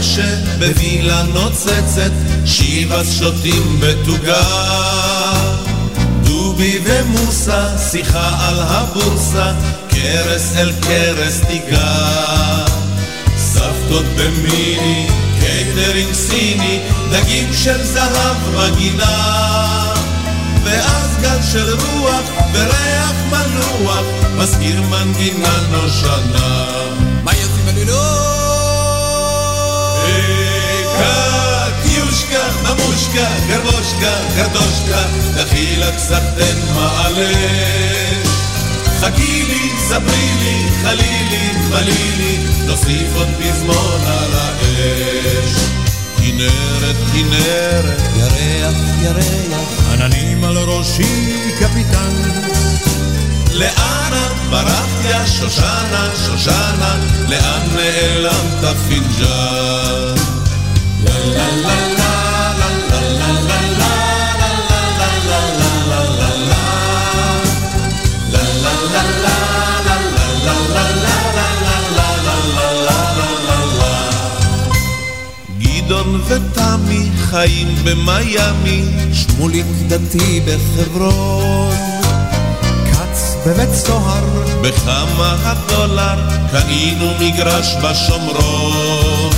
על הדשא בווילה נוצצת, Chivas שותים בתוגה. דובי ומוסה, שיחה על הבורסה, כרס אל כרס תיגע. סבתות במיני, קייטרינג סיני, דגים של זהב בגינה. ואז גל של רוח וריח מנוח, מזכיר מנגינה נושנה. ממושקה, גרבושקה, גרדושקה, דחילק סחטן מעלש. חכי לי, ספרי לי, חלי לי, מלי לי, נוסיף עוד פזמון על האש. כנרת, כנרת, ירח, ירח, עננים על ראשי קפיטן. לאנה ברחת יא שושנה, שושנה, לאן נעלמת פינג'אן? לה לה לה גדעון חיים במיאמי, שמוליק דתי בחברון, כץ בבית סוהר, בכמה הדולר קנינו מגרש בשומרון.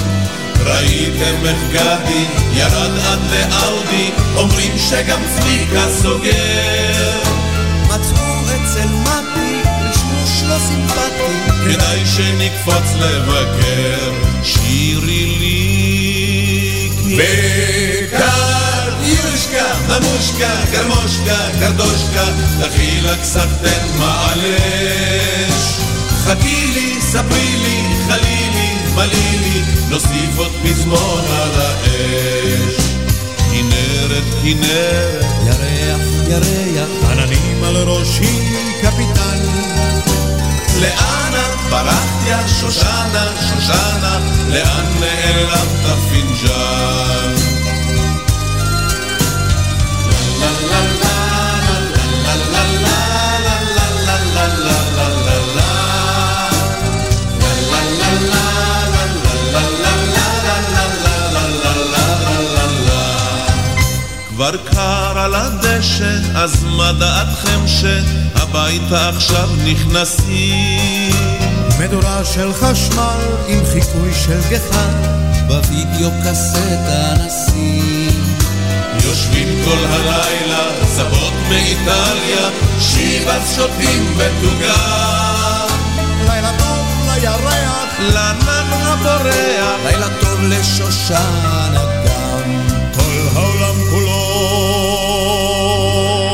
ראיתם איך גדי ירד עד לאאודי, אומרים שגם צביקה סוגר. מצאו אצל מתי לשמוש לא סימפטי, כדאי שנקפוץ לבקר, שירי לי ממושקה, גרמושקה, גרדושקה, דחילק סחטן מעלש. חכי לי, ספרי לי, חלי לי, מלי לי, נוסיף עוד פזמון על האש. כנרת, כנרת, ירח, ירח, עננים על ראשי קפיטן. לאנה ברחת יא שושנה, שושנה, לאן נעלמת פינג'אן? כבר קר על הדשא, אז מה דעתכם שהביתה עכשיו נכנסים? מדורה של חשמל עם חיקוי של גחל, בווידאו קסטה נשים. יושבים כל הלילה, סבות מאיטליה, שיבץ שותים בתוגה. לילה טוב לירח, לענן הבורח, לילה טוב לשושנה גם. כל העולם כולו.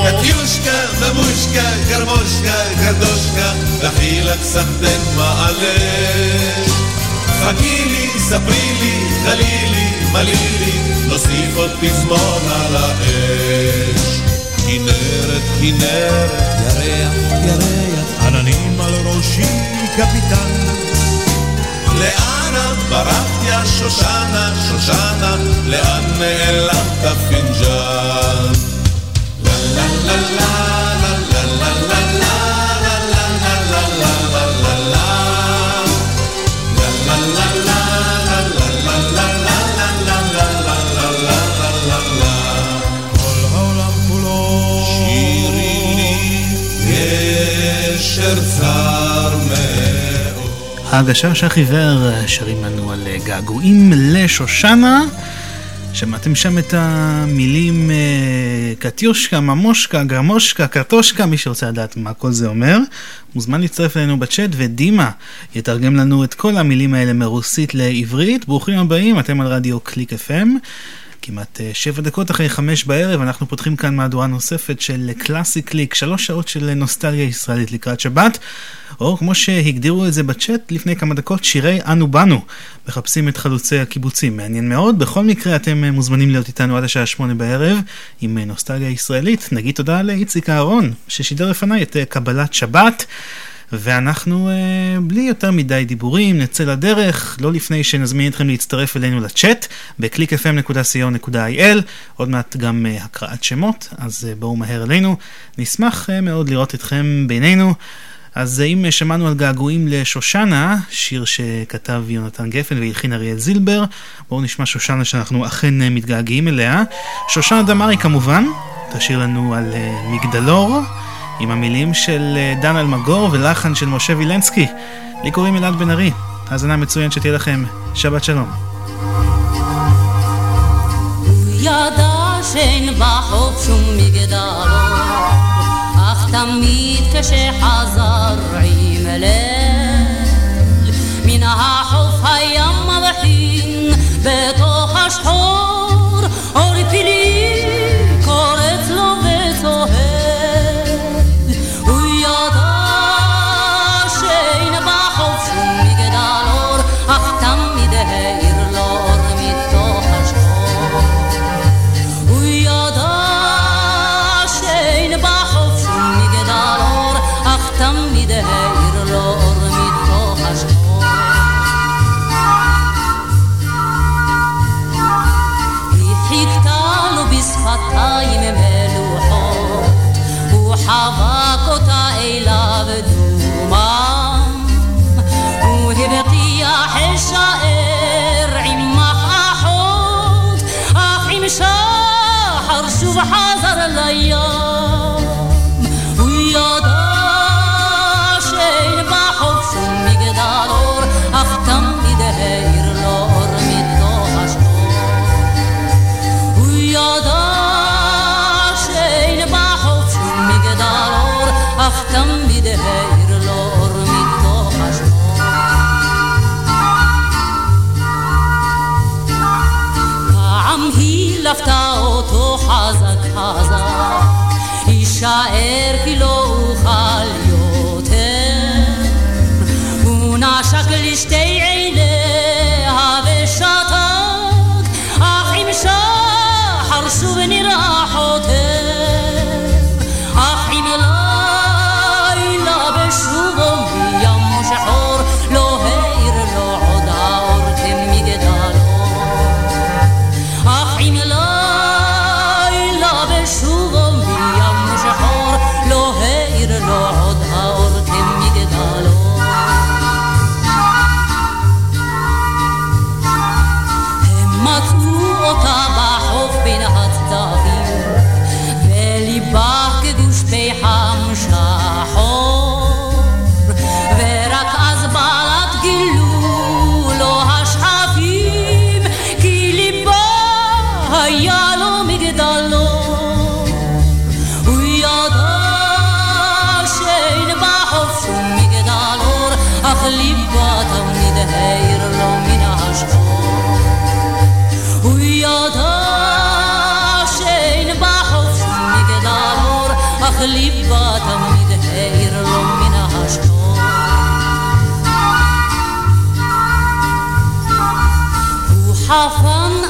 קטיושקה, ממושקה, גרמושקה, גרדושקה, דחילק סחטן מעלש. חכי לי, ספרי לי, חלי לי, מלי לי, נוסיף עוד פזמון על האש. כנרת, כנרת, ירח, ירח, עננים על ראשי קפיטן. לאנה ברחת יא שושנה, שושנה, לאן נעלמת פינג'אן? לה לה לה לה הגשש החיוור שרים לנו על געגועים לשושנה. שמעתם שם את המילים אה, קטיושקה, ממושקה, גרמושקה, קרטושקה, מי שרוצה לדעת מה כל זה אומר, מוזמן להצטרף אלינו בצ'אט, ודימה יתרגם לנו את כל המילים האלה מרוסית לעברית. ברוכים הבאים, אתם על רדיו קליק FM. כמעט אה, שבע דקות אחרי חמש בערב, אנחנו פותחים כאן מהדורה נוספת של קלאסי קליק, שלוש שעות של נוסטלגיה ישראלית לקראת שבת, או כמו שהגדירו את זה בצ'אט לפני כמה דקות, שירי אנו באנו, מחפשים את חלוצי הקיבוצים. מעניין מאוד, בכל מקרה אתם אה, מוזמנים להיות איתנו עד השעה שמונה בערב עם אה, נוסטלגיה ישראלית. נגיד תודה לאיציק אהרון, ששידר לפניי את קבלת שבת. ואנחנו אה, בלי יותר מדי דיבורים נצא לדרך, לא לפני שנזמין אתכם להצטרף אלינו לצ'אט ב-clickfm.co.il, עוד מעט גם אה, הקראת שמות, אז אה, בואו מהר אלינו, נשמח מאוד לראות אתכם בינינו. אז אם שמענו על געגועים לשושנה, שיר שכתב יונתן גפן והלחין אריאל זילבר, בואו נשמע שושנה שאנחנו אכן מתגעגעים אליה. שושנה דמארי כמובן, תשאיר לנו על מגדלור. עם המילים של אה, דן אלמגור ולחן של משה וילנסקי. לי קוראים אלעד בן ארי. האזנה מצוין שתהיה לכם. שבת שלום. ידע שאין בחוף שום מגדלו, אך תמיד כשחזר עם ליל, מן החוף הים מבחין בתוך השחור, אור פילים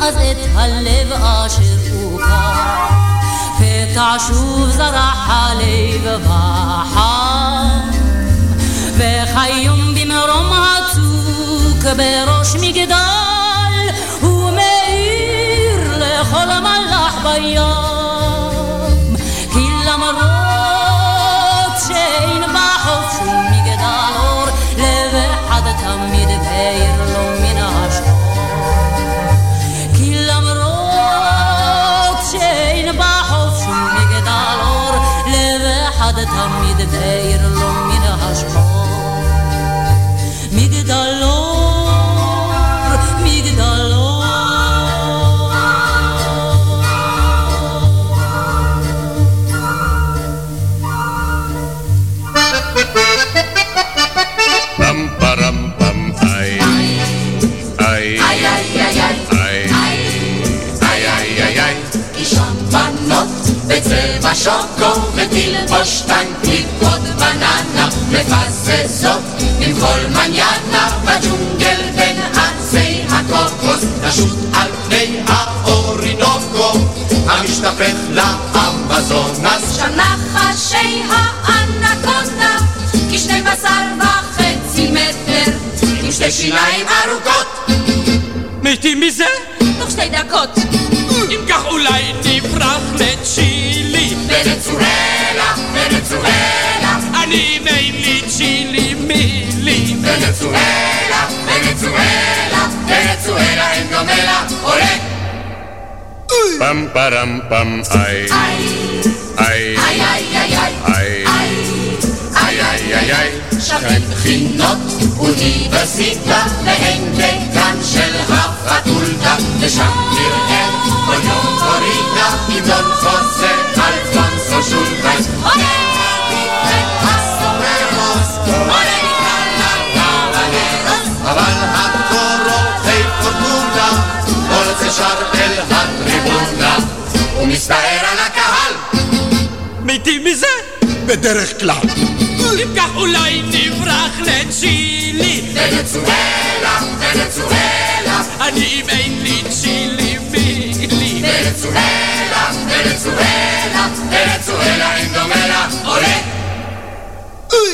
אז את הלב אשר הוכר, פתע שוב זרח הלב וחם, וכיום במרום הצוק בראש מגדל, בצבע שוקו ותלבוש טנקית עוד בננה מפססות עם כל מניאנה בג'ונגל בין עצי הקוקוס נשוט על פני האורינוקו המשתפך לאמזונס שם נחשי האנקונדה כשני בשר וחצי מטר עם שתי שיניים ארוכות. מתים מזה? תוך שתי דקות. אם כך אולי נברח צ'ילי. ונצואלה, ונצואלה. אני מיילי צ'ילי מילי. ונצואלה, ונצואלה. ונצואלה אין דומה לה. עולה! פם פרם פם איי. איי. איי איי איי איי. איי, איי, איי, איי, שווים בחינות, אוניברסיטה, ואין בגן של החתולתה, ושם נראה בדרך כלל. אם כך אולי נברח לצ'ילי. לנצואל.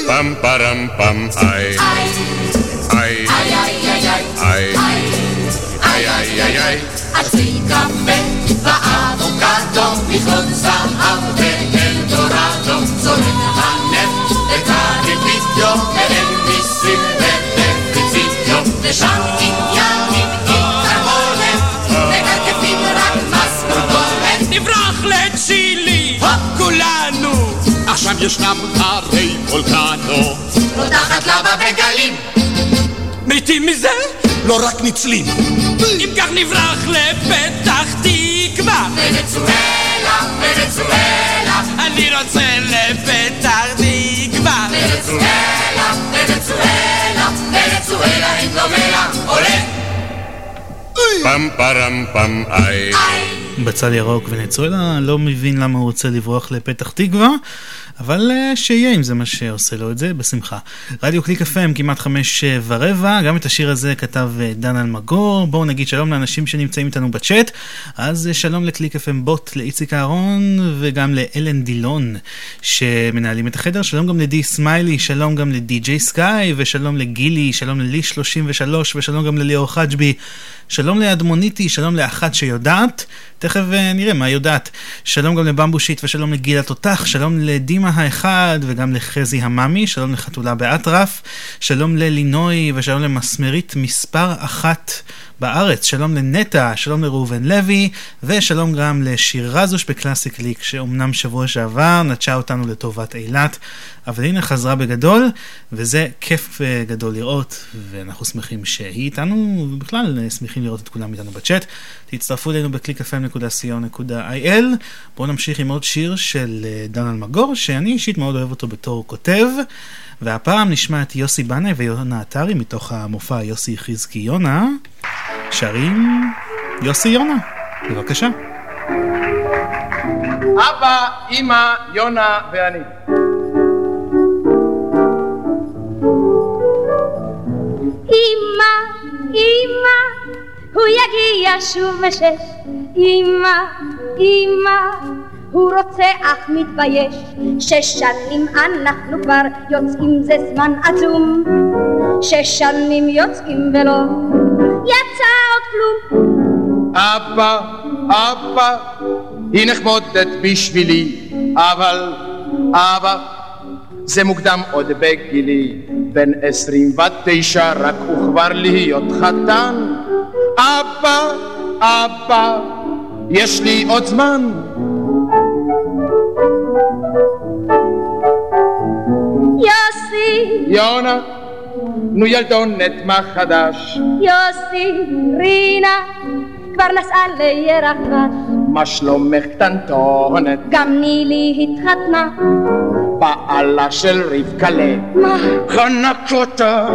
Pam, param, pam, ay. Ay, ay, ay, ay, ay. Ay, ay, ay, ay. עצרי קפה ואבוקדו, מכלון זהב ואלדורדו, זורק הנפט את הריבידיו, והם ניסים ובפיצידיו, ושם עניינים התרגולת, מקרקפים רק מס פרוגולת. נברח לצ'ילי, כולנו! עכשיו ישנם הרי וולקנו, רותחת לבה בגלים. מתים מזה? לא רק נצלים. אם כך נברח לפתח תקווה. ונצואלה, ונצואלה. אני רוצה לפתח תקווה. ונצואלה, ונצואלה, ונצואלה אין דומה לה עולה. פם פרם פם איי. בצל ירוק ונצואלה לא מבין למה הוא רוצה לברוח לפתח תקווה, אבל אה, שיהיה אם זה מה שעושה לו את זה, בשמחה. רדיו קליק FM כמעט חמש אה, ורבע, גם את השיר הזה כתב אה, דן אלמגור. בואו נגיד שלום לאנשים שנמצאים איתנו בצ'אט. אז שלום לקליק FM בוט, לאיציק אהרון וגם לאלן דילון שמנהלים את החדר. שלום גם לדי סמיילי, שלום גם ל DJ Sky ושלום לגילי, שלום ללי 33 ושלום גם לליאור חג'בי. שלום לאדמוניטי, שלום לאחת שיודעת, תכף נראה מה יודעת. שלום גם לבמבושיט ושלום לגיל התותח, שלום לדימה האחד וגם לחזי המאמי, שלום לחתולה באטרף, שלום ללינוי ושלום למסמרית מספר אחת בארץ, שלום לנטע, שלום לראובן לוי, ושלום גם לשיר רזוש בקלאסיק ליק, שאומנם שבוע שעבר נטשה אותנו לטובת אילת, אבל הנה חזרה בגדול, וזה כיף גדול לראות, ואנחנו שמחים שהיא איתנו, ובכלל שמחים לראות את כולם איתנו בצ'אט. תצטרפו אלינו ב-clickfm.co.il. בואו נמשיך עם עוד שיר של דן אלמגור, שאני אישית מאוד אוהב אותו בתור כותב. והפעם נשמע את יוסי בנאי ויונה עטרי מתוך המופע יוסי חזקי יונה. שרים יוסי יונה, בבקשה. אבא, אמא, יונה ואני. אמא, אמא, הוא יגיע שוב בשש. אמא, אמא, הוא רוצה אך מתבייש. שש שנים אנחנו כבר יוצאים זה זמן עצום. שש שנים יוצאים ולא יצא עוד כלום. אבא, אבא, היא נחמודת בשבילי, אבל אבא, זה מוקדם עוד בגילי, בן עשרים ותשע רק וכבר להיות חתן. אבא, אבא, יש לי עוד זמן. יוסי, יונה, נו ילדונת מה חדש? יוסי, רינה, כבר נסעה לירח מה שלומך קטנטונת? גם נילי התחתנה. בעלה של רבקלה. מה? חנק אותה.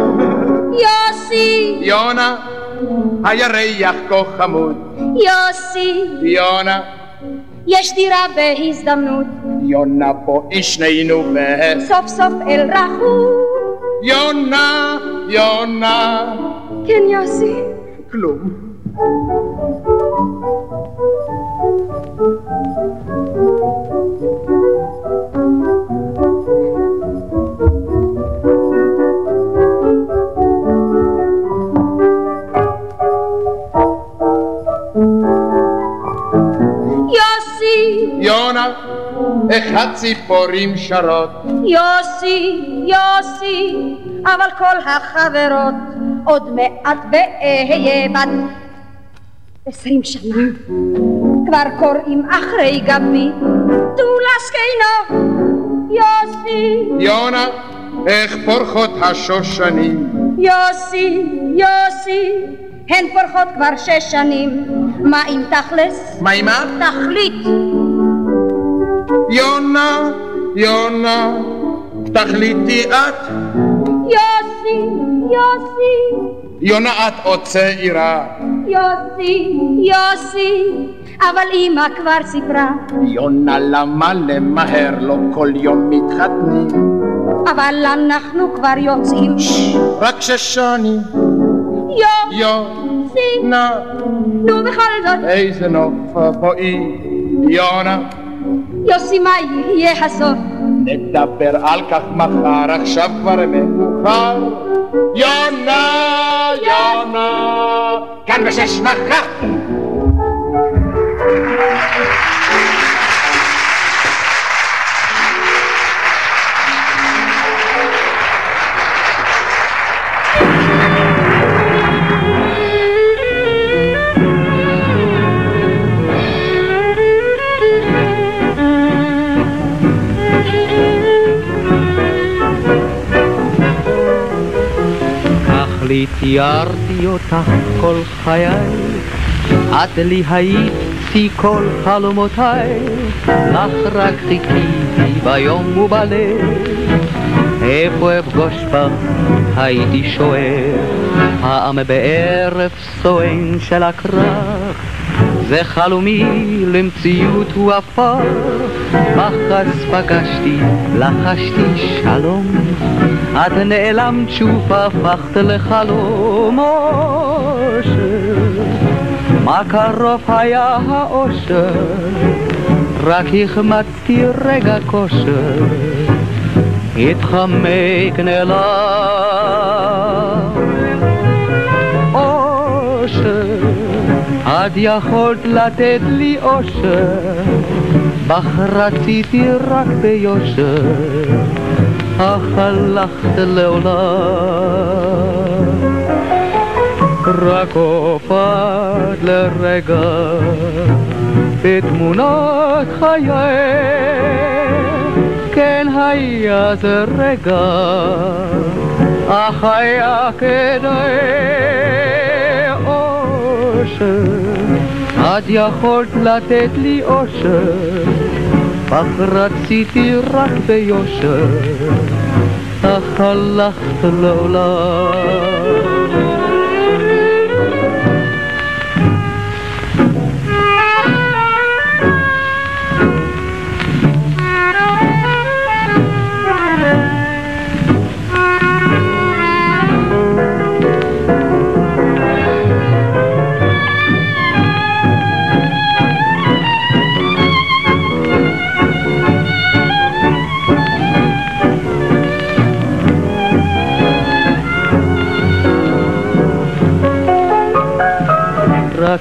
יוסי! יונה, הירח כה חמוד. יוסי! יונה, יש דירה בהזדמנות. יונה בואי שנינו ב... סוף סוף אל רחום. יונה, יונה. כן, יוסי? כלום. יוסי! יונה, איך הציפורים שרות? יוסי, יוסי, אבל כל החברות עוד מעט ואהיה בת עשרים שנה כבר קוראים אחרי גבי תולה זקנו יוסי יונה, איך פורחות השושנים? יוסי, יוסי הן פורחות כבר שש שנים מה אם תכלס? מה עם מה? תכלית יונה, יונה, תחליטי את. יוסי, יוסי יונה, את עוד צעירה. יוסי, יוסי, אבל אמא כבר סיפרה. יונה, למה למהר? לא כל יום מתחתנים. אבל אנחנו כבר יוצאים. רק שש שנים. יו, יו, סי, נא, נו בכל זאת. איזה נוף בואי, יונה. יוסי, מה יהיה הסוף? נדבר על כך מחר, עכשיו כבר מאוחר. יונה, יונה, כאן בשש מחר. לי תיארתי אותך כל חיי, את לי היית שיא כל חלומותיי, לך רק חיכיתי ביום ובליל, איפה אפגוש בך הייתי שואל, פעם בערב סואן של הכרך, זה חלומי למציאות הוא הפך, בחס פגשתי, לחשתי שלום, את נעלמת שוב הפכת לחלום אושר, מה קרוב היה האושר, רק החמצתי רגע כושר, התחמק נעלם את יכולת לתת לי אושר, בך רציתי רק ביושר, אך הלכת לעולם. רק הופעת לרגע בתמונת חיי, כן היה זה רגע, אך היה כדאי אושר, את יכולת לתת לי אושר, אך רציתי רק ביושר, אך הלכת לעולם.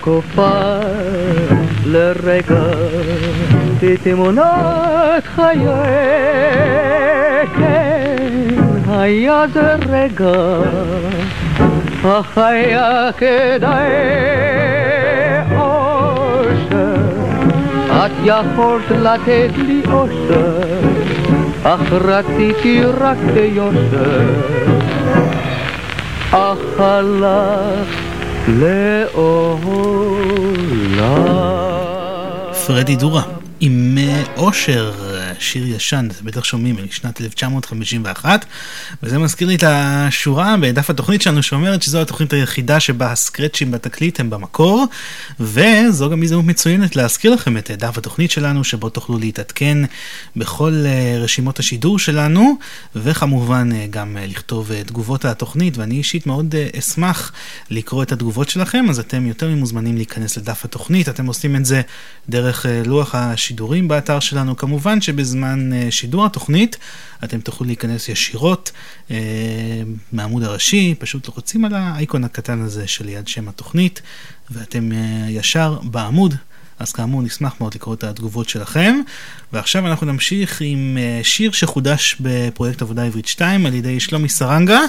רק הופעת לרגע בתמונת חיי, כן, היה זה רגע, אך היה כדאי אושר, את יכולת לתת לי אושר, אך רציתי רק ביושר, אך הלכת לעולם. פרדי דורה. עם אושר, שיר ישן, אתם בטח שומעים, משנת 1951, וזה מזכיר לי את השורה בדף התוכנית שלנו שאומרת שזו התוכנית היחידה שבה הסקרצ'ים בתקליט הם במקור, וזו גם הזדמנות מצוינת להזכיר לכם את דף התוכנית שלנו, שבו תוכלו להתעדכן בכל אה, רשימות השידור שלנו, וכמובן אה, גם אה, לכתוב תגובות על התוכנית, ואני אישית מאוד אשמח לקרוא את התגובות שלכם, אז אתם יותר ממוזמנים להיכנס לדף התוכנית, אתם עושים את זה דרך לוח השידורים באתר שלנו. כמובן שבזמן שידור התוכנית אתם תוכלו להיכנס ישירות אה, מהעמוד הראשי, פשוט לוחצים על האייקון הקטן הזה שליד שם התוכנית, ואתם אה, ישר בעמוד. אז כאמור, נשמח מאוד לקרוא את התגובות שלכם. ועכשיו אנחנו נמשיך עם אה, שיר שחודש בפרויקט עבודה עברית 2 על ידי שלומי סרנגה.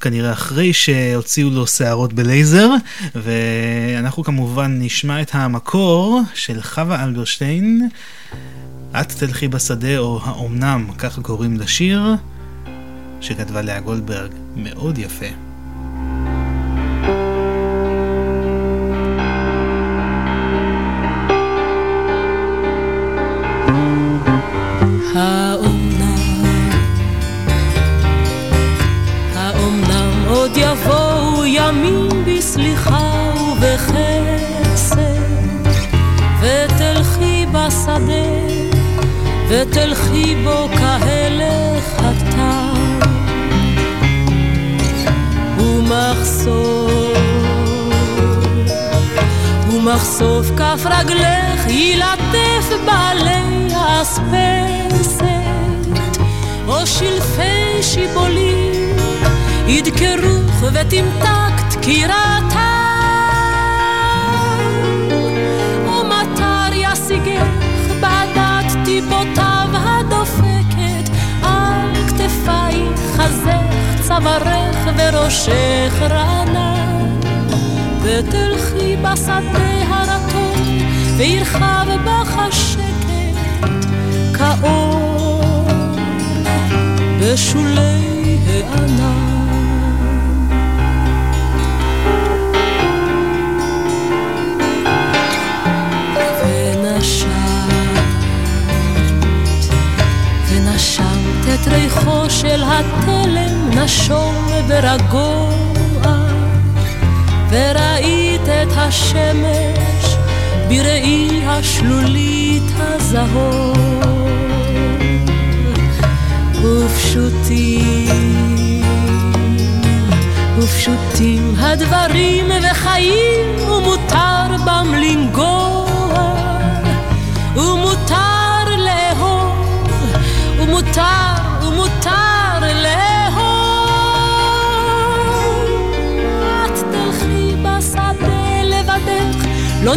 כנראה אחרי שהוציאו לו שערות בלייזר, ואנחנו כמובן נשמע את המקור של חווה אלברשטיין. את תלכי בשדה או האומנם, ככה קוראים לשיר, שכתבה לאה גולדברג, מאוד יפה. בסליחה ובחסד, ותלכי בשדה ותלכי בו כהלך הכתב ומחשוף ומחשוף כף רגלך ילטף בעלי האספסת. או שלפי שיבולים ידקרוך ותמתק דקירתה צווארך וראשך רענן. ותלכי בשדה הרטון וירחב בך השקט כאור בשולי הענן. את ריחו של התלם נשום ורגוע, וראית את השמש בראי השלולית הזהור. ופשוטים, ופשוטים הדברים וחיים, ומותר בם לנגוע, ומותר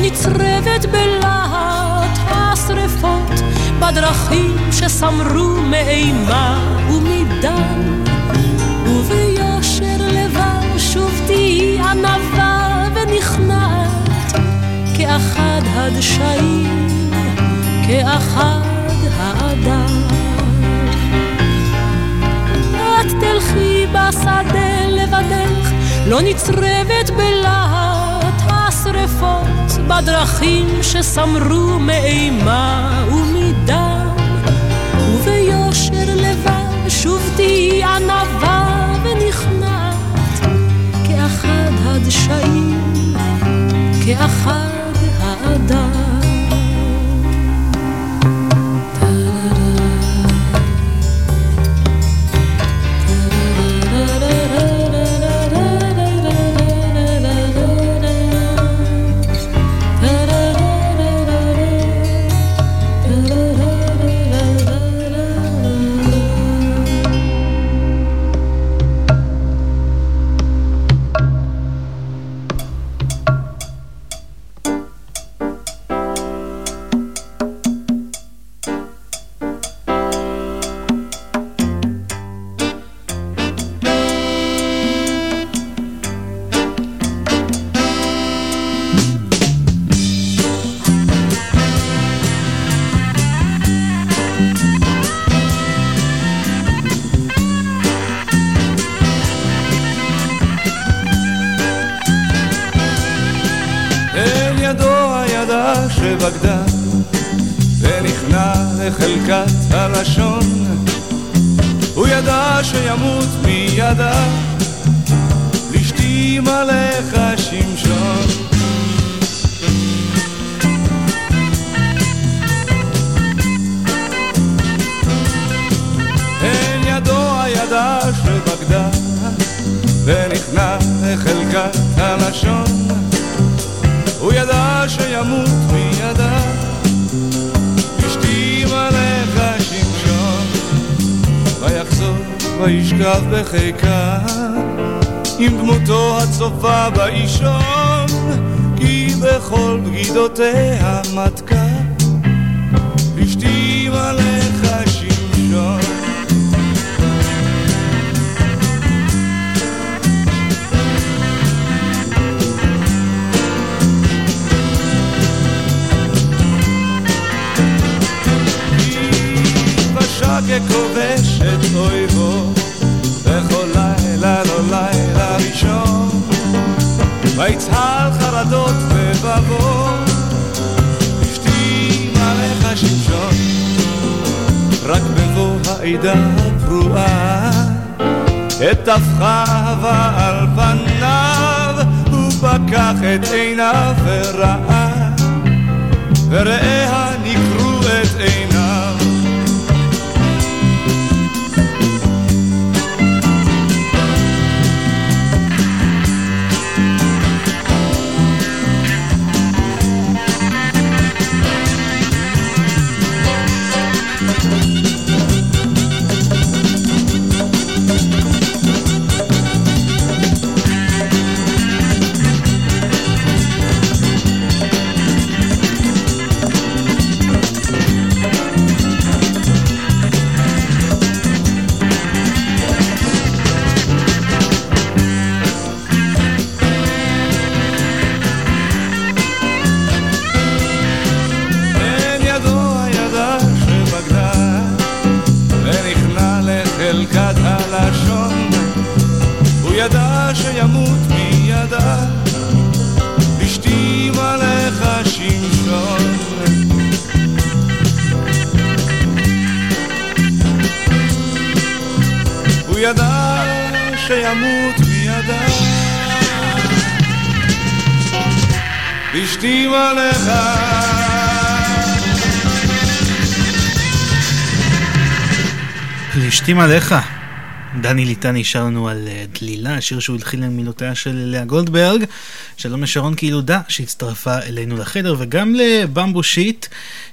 נצרבת בלהט השרפות, בדרכים שסמרו מאימה ומדם. וביושר לבב שוב תהי ענווה ונכנעת, כאחד הדשאים, כאחד האדם. את תלכי בשדה לבדך, לא נצרבת בלהט השרפות, בדרכים שסמרו מאימה ומדם, וביושר לבב שוב תהי ענווה ונכנעת, כאחד הדשאים, כאחד האדם. הצופה באישון כי בכל בגידותיה מתקה בבוא העדה הפרועה את טפחה על פניו הוא פקח את עיניו וראה. וראה לשתים עליך. דני ליטני שר לנו על אה, דלילה, שיר שהוא התחיל עם מילותיה של לאה גולדברג. שלום לשרון קילודה שהצטרפה אלינו לחדר, וגם לבמבו שיט,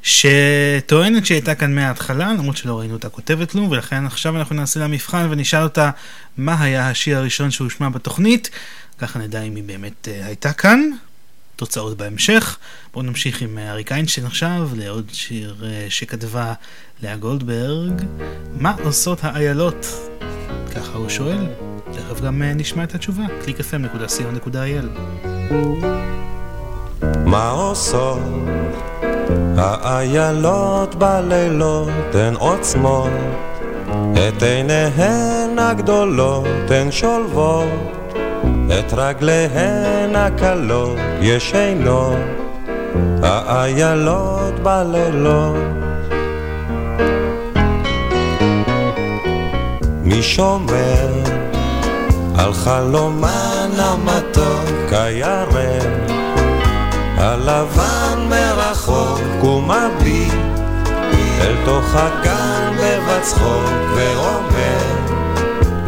שטוענת שהייתה כאן מההתחלה, למרות שלא ראינו אותה כותבת כלום, ולכן עכשיו אנחנו נעשה לה מבחן ונשאל אותה מה היה השיר הראשון שהושמע בתוכנית. ככה נדע אם היא באמת אה, הייתה כאן. תוצאות בהמשך. בואו נמשיך עם אה, אריק איינשטיין עכשיו, לעוד שיר אה, שכתבה לאה גולדברג. מה עושות האיילות? ככה הוא שואל. תכף גם אה, נשמע את התשובה. www.clickfm.co.il מה עושות האיילות בלילות הן עוצמות את עיניהן הגדולות הן שולבות את רגליהן הקלות ישנות האיילות בלילות. מי שומר על חלומן המתוק הירק הלבן מרחוק ומביט אל תוך הגן בבצחוק ואומר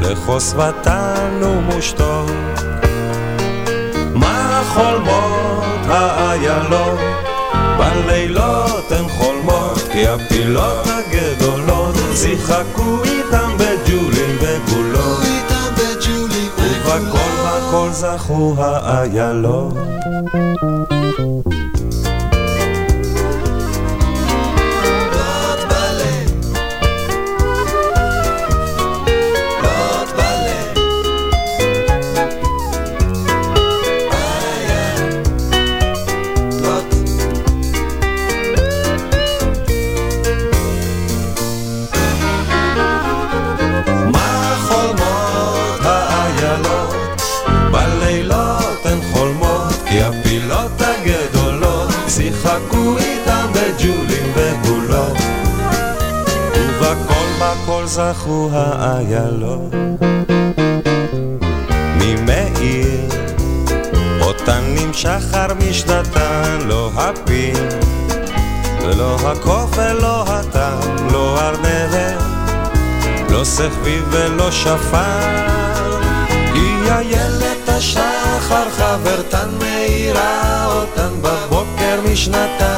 לחוסבתן ומושתות מה חולמות האיילות? בלילות הן חולמות כי הפילות הגדולות שיחקו איתם בג'ולים וגולות. ובכל הכל זכו האיילות זכו האיילות. ממאיר, אותן נמשך משנתן, לא הפיל, ולא הקוף ולא הטעם, לא ארנבת, לא סחביב ולא שפן. היא איילת השחר, חברתן מאירה אותן בבוקר משנתן.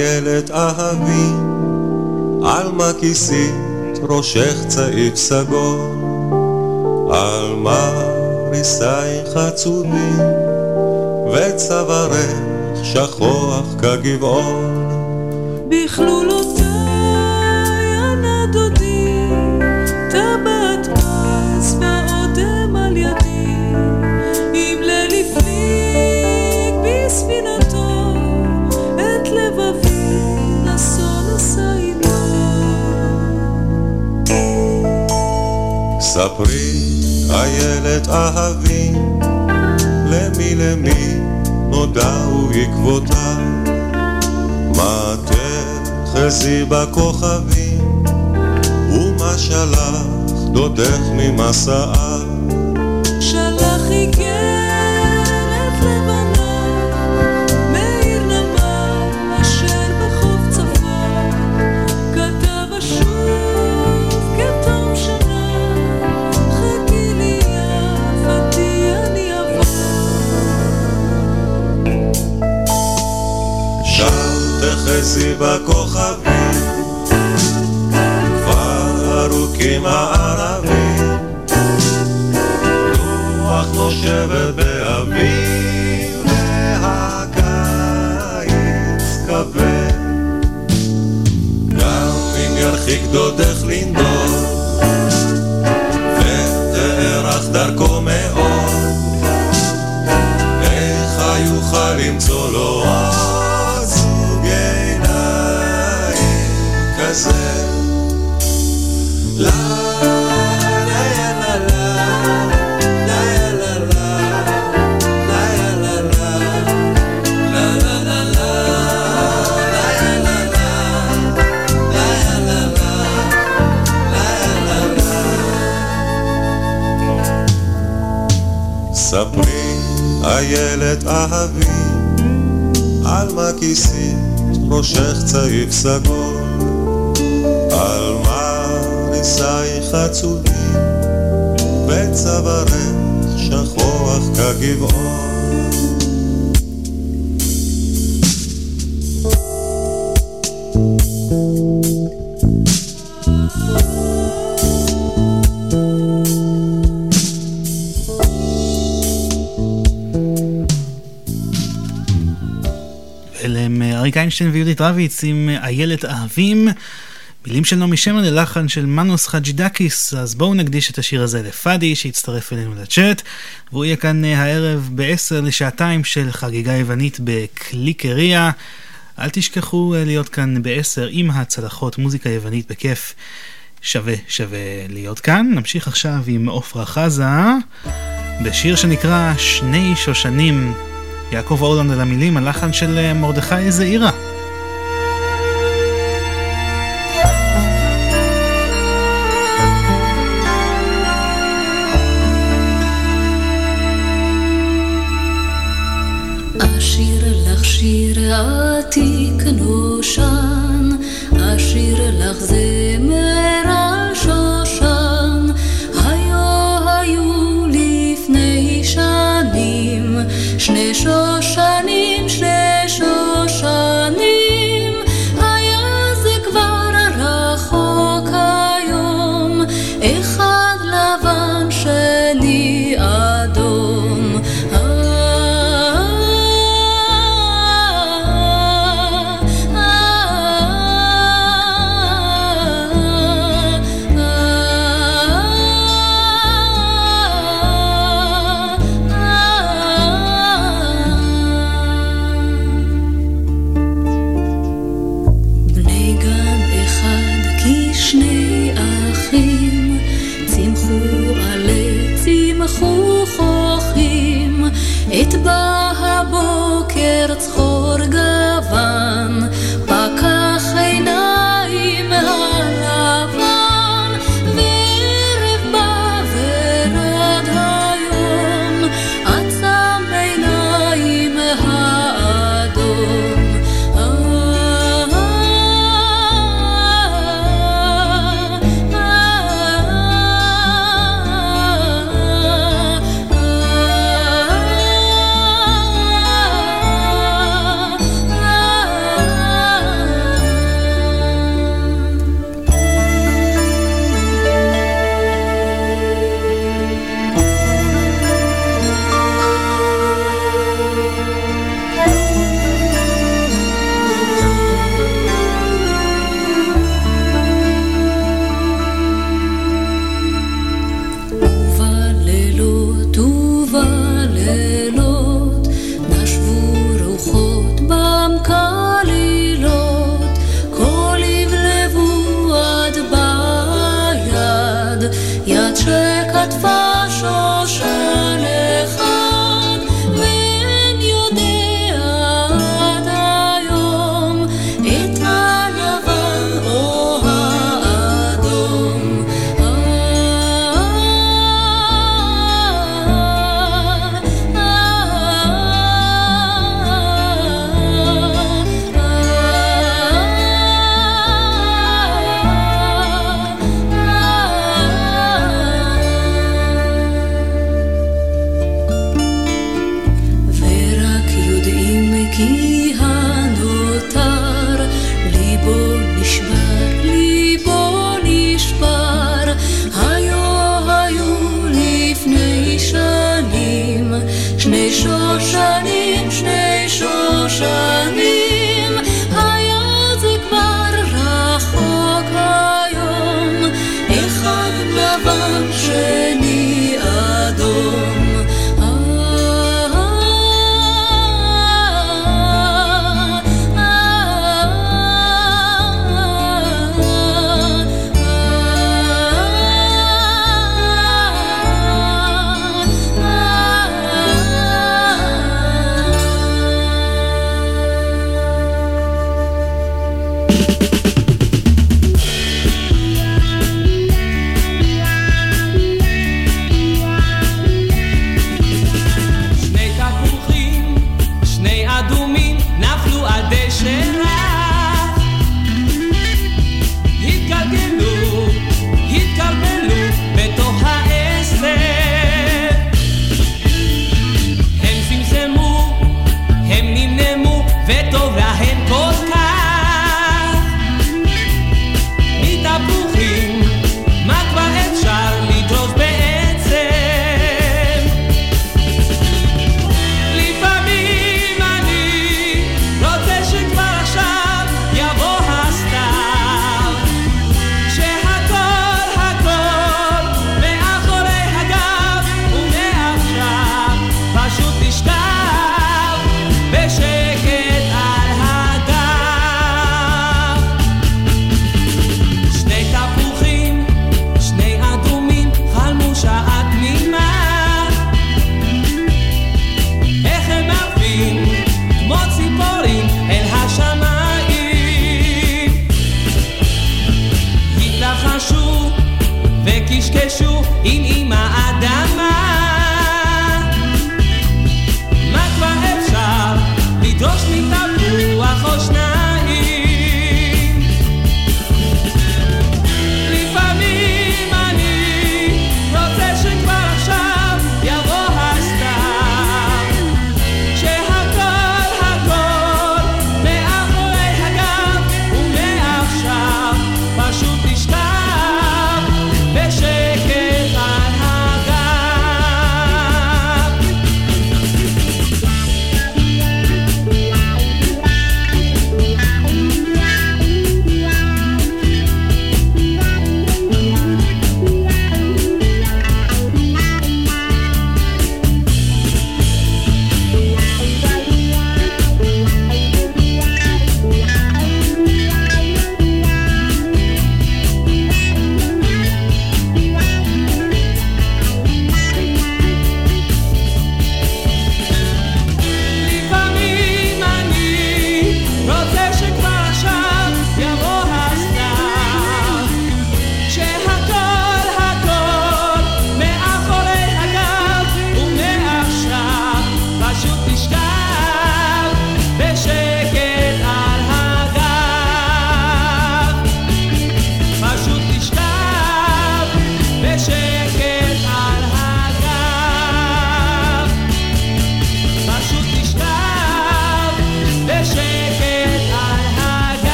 איילת אהבי, על מה כיסית ראשך צעיף סגול, על מה ריסייך עצובים, וצווארך שכוח כגבעון. ספרי, איילת אהבי, למי למי נודעו עקבותיו, מה תחזי בכוכבים, ומה שלח דודך ממסעיו. תחזי בכוכבים, כבר ארוכים הערבים, רוח נושבת באביב, והקיץ כבד. גם אם ירחיק דודך לנדוד, איילת אהבי, על מה כיסית ראשך צעיף סגול, על מה נישייך עצובים, וצווארך שכוח כגבעון. איינשטיין ויהודית רביץ עם אה, איילת אהבים. מילים של נעמי שמר ללחן של מנוס חג'ידקיס, אז בואו נקדיש את השיר הזה לפאדי שהצטרף אלינו לצ'אט, והוא יהיה כאן אה, הערב ב-10 לשעתיים של חגיגה יוונית בקליקריה. אל תשכחו אה, להיות כאן ב-10 עם הצלחות, מוזיקה יוונית בכיף. שווה שווה להיות כאן. נמשיך עכשיו עם עופרה חזה בשיר שנקרא שני שושנים. יעקב אורלנד על המילים, הלחן של אה, מרדכי זעירה.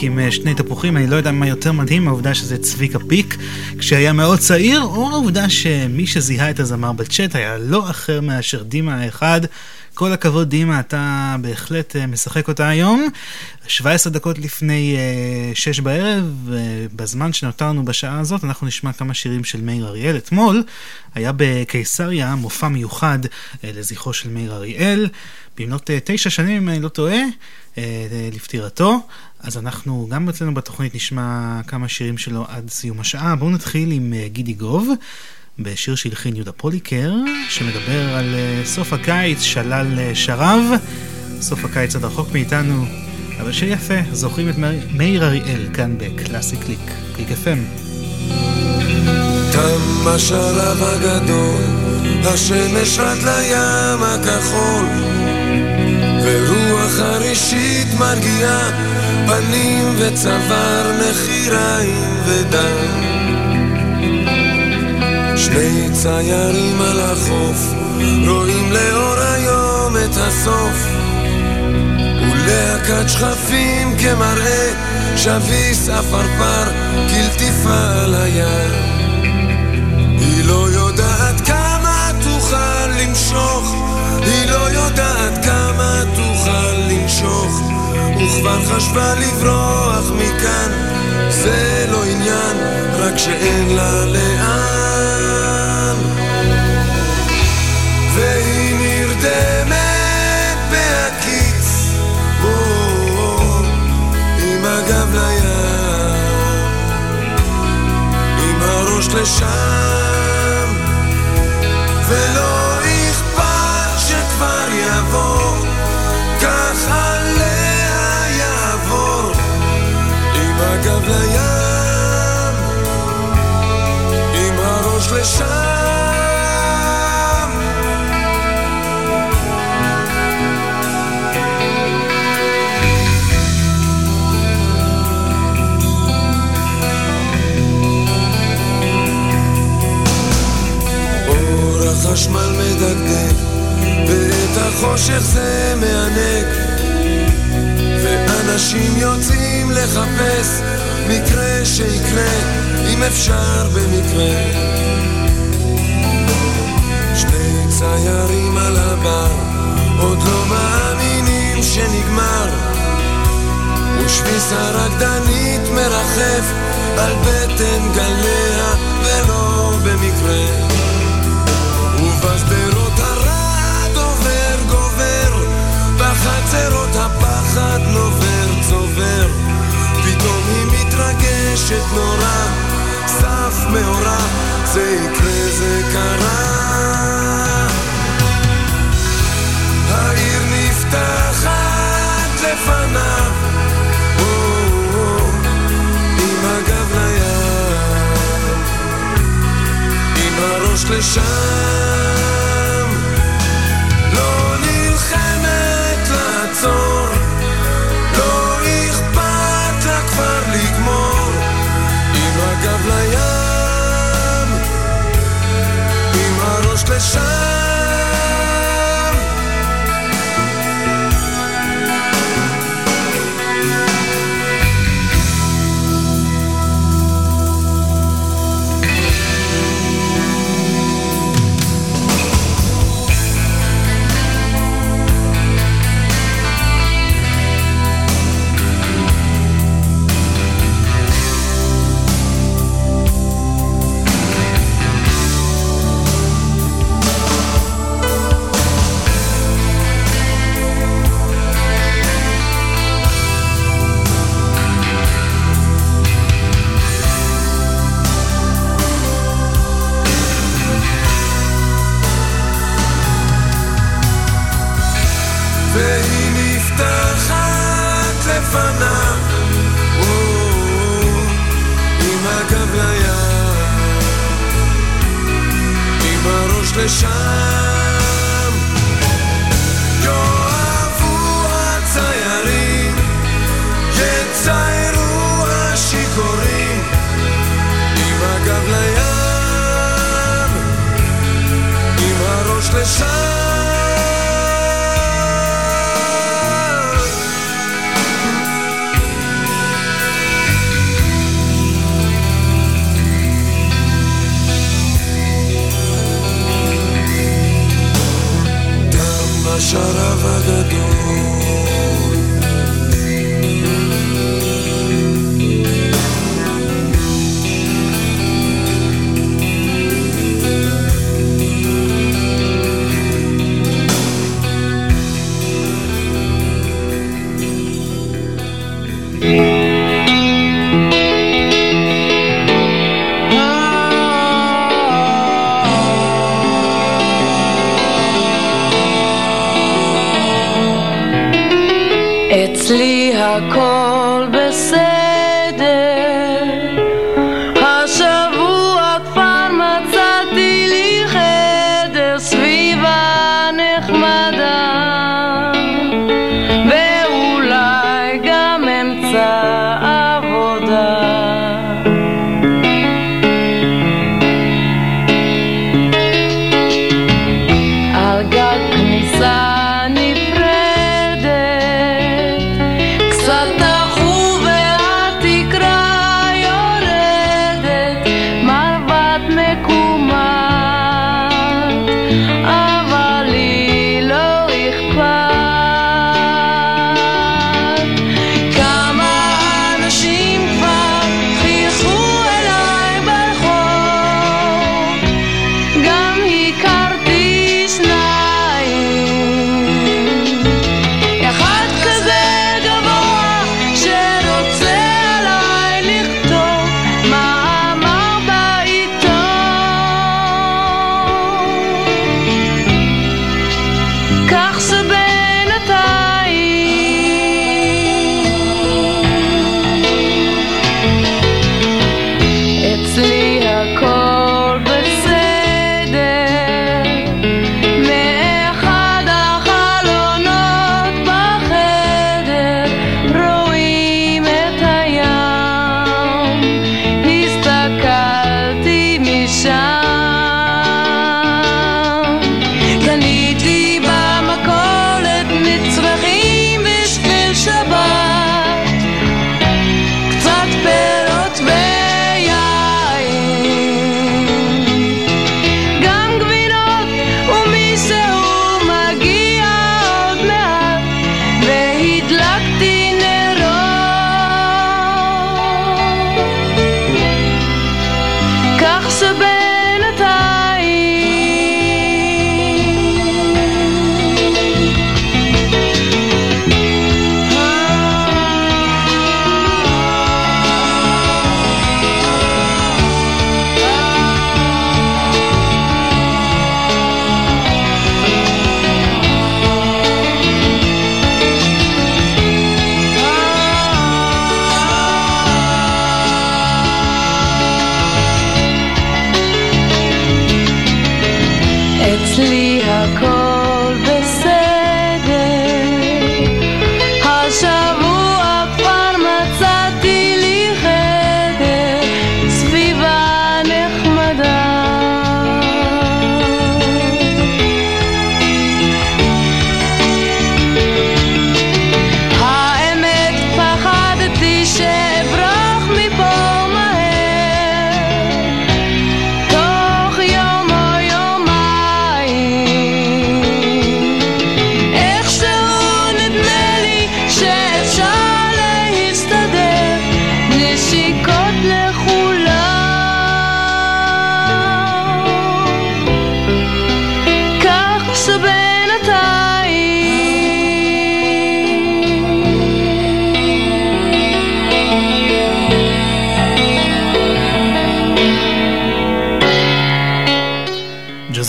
פיק עם אה, שני תפוחים, אני לא יודע מה יותר מדהים, העובדה שזה צביקה פיק כשהיה מאוד צעיר, או העובדה שמי שזיהה את הזמר בצ'אט היה לא אחר מאשר דימה האחד. כל הכבוד דימה, אתה בהחלט אה, משחק אותה היום. 17 דקות לפני 6 אה, בערב, בזמן שנותרנו בשעה הזאת, אנחנו נשמע כמה שירים של מאיר אריאל. אתמול היה בקיסריה מופע מיוחד לזכרו של מאיר אריאל. במלאת תשע שנים, אם אני לא טועה, לפטירתו. אז אנחנו גם אצלנו בתוכנית נשמע כמה שירים שלו עד סיום השעה. בואו נתחיל עם אה, גידי גוב, בשיר שהלחין יהודה פוליקר, שמדבר על אה, סוף הקיץ, שלל אה, שרב. סוף הקיץ עוד רחוק מאיתנו, אבל שיר יפה, זוכרים את מאיר אריאל כאן בקלאסי קליק, קליק FM. תם השלב הגדול, השמש עד לים הכחול, ורוח הראשית מרגיעה פנים וצוואר, נחיריים ודם. שני ציירים על החוף, רואים לאור היום את הסוף, ולהקת שכפים כמראה, שביס עפרפר, כלטיפה על היד. היא לא יודעת כמה תוכל למשוך, היא לא יודעת כמה תוכל לנשוך. וכבר חשבה לברוח מכאן, זה לא עניין, רק שאין לה לאן. והיא נרדמת בהקיץ, עם הגב לים, עם הראש לשם, ולא לשם. אור החשמל מדגדג, ואת החושך זה מענג. אנשים יוצאים לחפש מקרה שיקרה, אם אפשר במקרה. ציירים על הבר, עוד לא מאמינים שנגמר. ושביס הרקדנית מרחף על בטן גליה, ולא במקרה. ובשדרות הרעד עובר גובר, בחצרות הפחד נובר. צובר, פתאום היא מתרגשת נורא, סף מאורע, זה יקרה, זה קרה. העיר נפתחת לפניו, עם הגב לים, עם הראש לשם,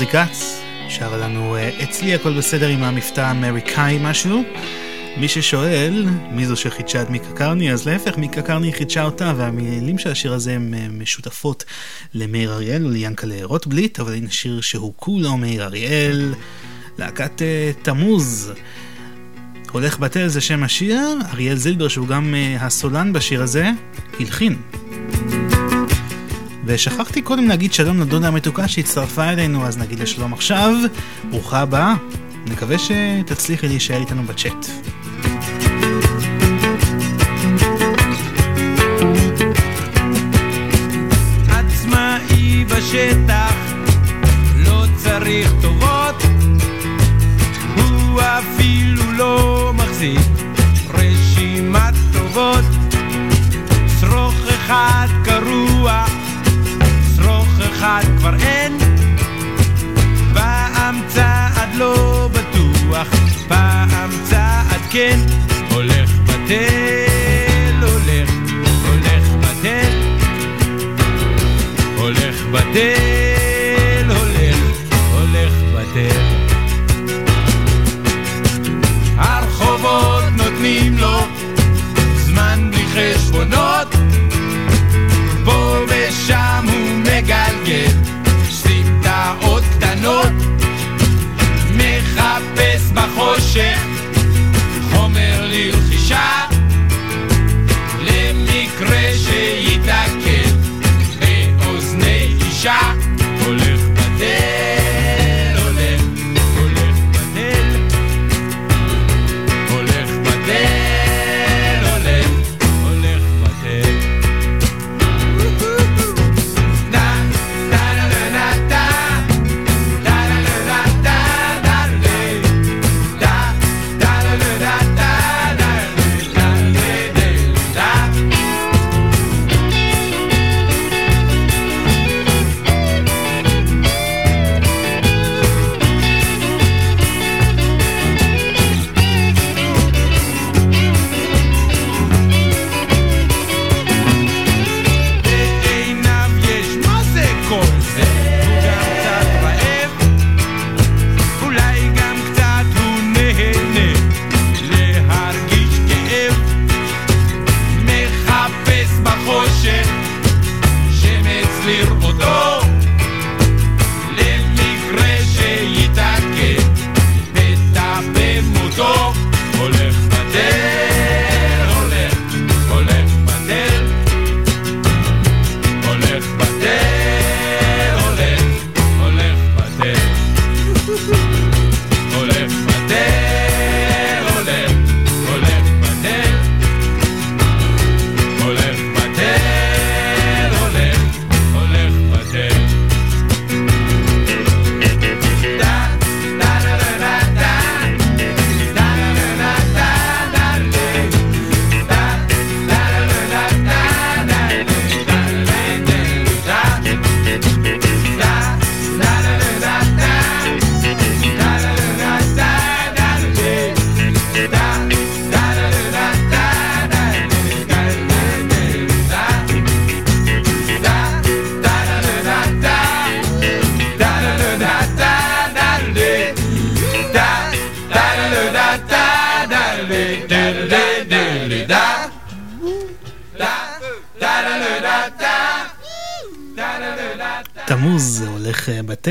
ג'וזי כץ שרה לנו אה, אצלי הכל בסדר עם המבטא האמריקאי משהו. מי ששואל מי זו שחידשה את מיקה קרני, אז להפך, מיקה קרני חידשה אותה, והמילים של השיר הזה הן אה, משותפות למאיר אריאל וליענקלה רוטבליט, אבל הנה שיר שהוא כולו מאיר אריאל, להקת אה, תמוז. הולך בטל זה שם השיר, אריאל זילבר שהוא גם uh, הסולן בשיר הזה, הלחין. ושכחתי קודם להגיד שלום לדודה המתוקה שהצטרפה אלינו, אז נגיד לשלום עכשיו. ברוכה הבאה. נקווה שתצליחי להישאר איתנו בצ'אט. בשטח, לא צריך טובות, הוא אפילו לא מחזיק רשימת טובות שרוך אחד קרוע, אחד כבר אין. פעם צעד לא בטוח, פעם צעד כן הולך בטל, הולך, הולך בטל הולך בטל,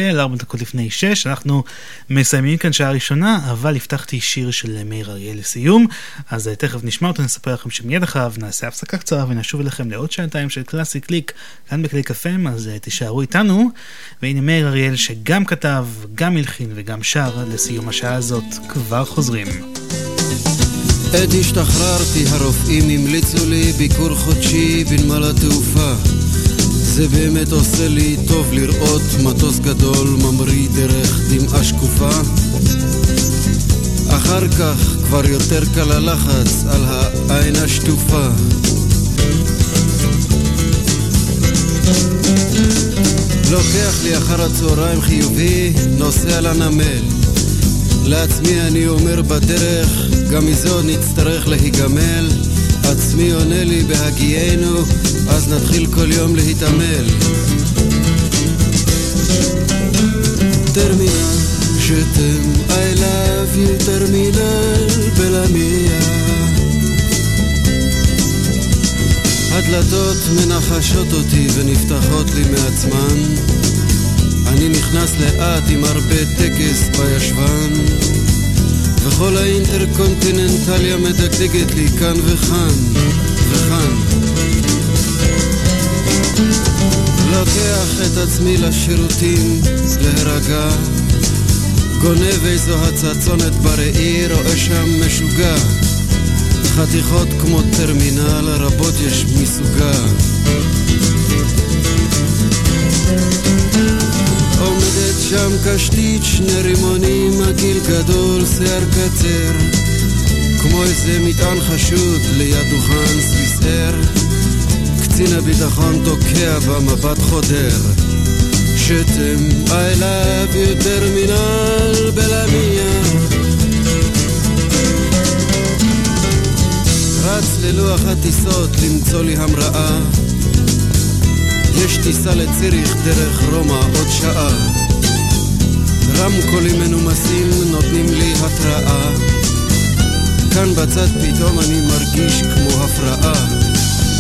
בטל, ארבע דקות לפני שש, אנחנו מסיימים כאן שעה ראשונה, אבל הבטחתי שיר של מאיר אריאל לסיום, אז אה, תכף נשמע אותו, נספר לכם שמיד אחריו נעשה הפסקה קצרה ונשוב אליכם לעוד שעתיים של קלאסי קליק כאן בקליק FM, אז אה, תישארו איתנו, והנה מאיר אריאל שגם כתב, גם הלחין וגם שר לסיום השעה הזאת, כבר חוזרים. עת השתחררתי הרופאים המליצו לי ביקור חודשי בנמל התעופה זה באמת עושה לי טוב לראות מטוס גדול ממריא דרך דמעה שקופה. אחר כך כבר יותר קל הלחץ על העין השטופה. לוקח לי אחר הצהריים חיובי, נוסע לנמל. לעצמי אני אומר בדרך, גם מזו נצטרך להיגמל עצמי עונה לי בהגיינו, אז נתחיל כל יום להתעמל. טרמינל, שתם, I love you, טרמינל בלמיה. הדלתות מנחשות אותי ונפתחות לי מעצמן. אני נכנס לאט עם הרבה טקס בישבן. וכל האינטרקונטיננטליה מדגדגת לי כאן וכאן, וכאן. לוקח את עצמי לשירותים, להירגע. גונב איזו הצצונת בראי, רואה שם משוגע. חתיכות כמו טרמינל, רבות יש מסוגה. עומדת שם קשתית, שני רימונים, גדול, שיער קצר. כמו איזה מטען חשוד ליד דוכן סוויסר. קצין הביטחון תוקע במבט חודר. שתם, I love you טרמינל בלמיה. רץ ללוח הטיסות למצוא לי המראה. יש טיסה לציריך דרך רומא עוד שעה. רמקולים מנומסים נותנים לי התראה. כאן בצד פתאום אני מרגיש כמו הפרעה.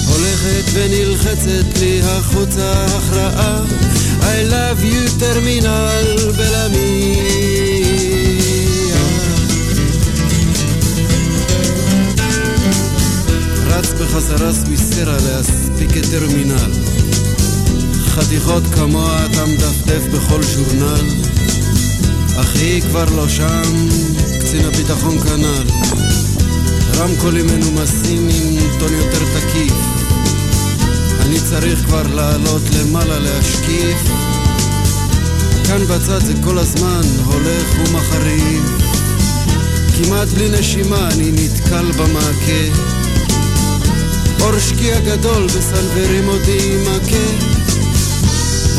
הולכת ונלחצת לי החוצה הכרעה. I love you טרמינל בלמיה. רץ בחזרה סוויסרה להספיק את טרמינל. חתיכות כמוה אתה מדפדף בכל ז'ורנל. היא כבר לא שם, קצין הביטחון כנ"ל. רמקולים מנומסים עם טון יותר תקיף. אני צריך כבר לעלות למעלה להשקיף. כאן בצד זה כל הזמן הולך ומחריף. כמעט בלי נשימה אני נתקל במעקה. אור שקיע גדול בסנוורים אותי מכה.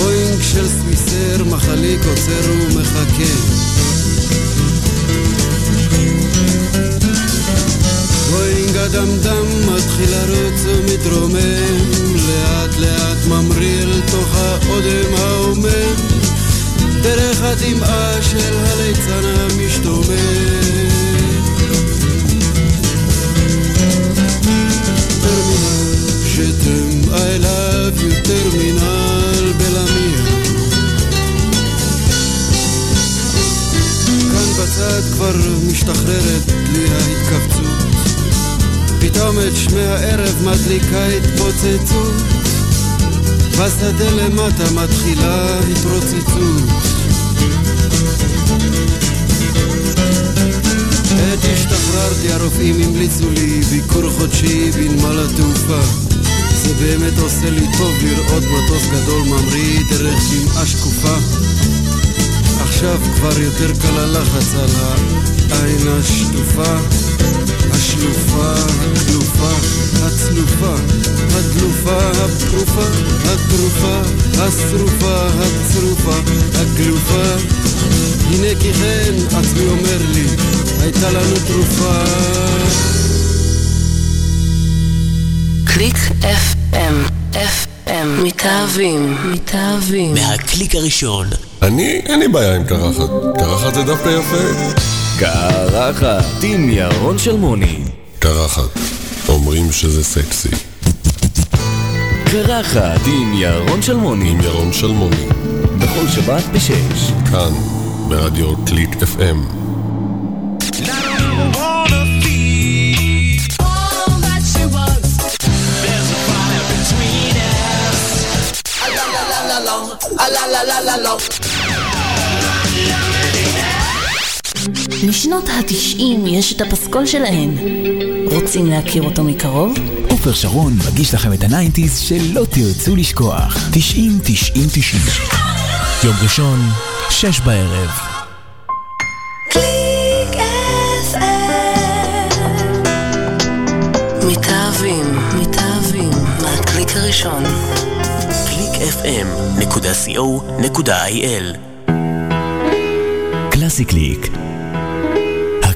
בואינג של סוויסר מחליק עוצר ומחכה. בואינג הדמדם מתחיל לרוץ ומתרומם לאט לאט ממריא אל תוך האודם ההומם דרך הדמעה של הליצן המשתומם. שתם I love you טרמינל בצד כבר משתחררת לי ההתכווצות. פתאום את שמי הערב מדליקה התפוצצות. בשדה למטה מתחילה התרוצצות. עת השתחררתי הרופאים המליצו לי ביקור חודשי בנמל התעופה. זה באמת עושה לי טוב לראות מטוס גדול ממריא דרך דמעה שקופה עכשיו כבר יותר קל הלחץ על העין השטופה השלופה, הכלופה, הצלופה, הדלופה, הפרופה, הטרופה, השרופה, הצרופה, הגלופה. הנה כי כן, עצמי אומר לי, הייתה לנו תרופה. קליק FM, FM, מתאהבים, מתאהבים. מהקליק הראשון. אני, אין לי בעיה עם קרחת. קרחת זה דווקא יפה. קרחת עם ירון שלמוני. קרחת. אומרים שזה סקסי. קרחת עם ירון שלמוני. עם ירון שלמוני. בכל שבת בשש. כאן, ברדיו קליק FM. לשנות התשעים יש את הפסקול שלהן. רוצים להכיר אותו מקרוב? עופר שרון מגיש לכם את ה nineties שלא תרצו לשכוח. 90 90 90. יום ראשון, שש בערב. מתאהבים, מתאהבים, מהקליק הראשון. clickfm.co.il קלאסי קליק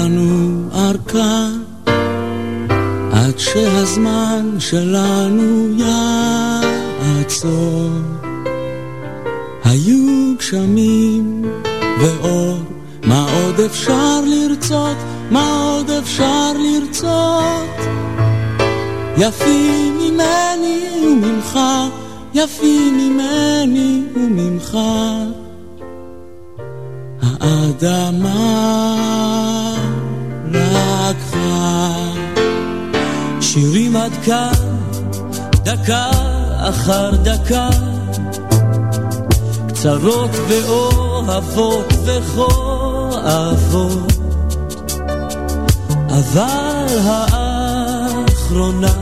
לנו ארכה, עד שהזמן שלנו יעצור. היו גשמים ואור, מה עוד אפשר לרצות? מה עוד אפשר לרצות? יפים ממני וממך, יפים ממני וממך. האדמה כאן, דקה אחר דקה, קצרות ואוהבות וכואבות, אבל האחרונה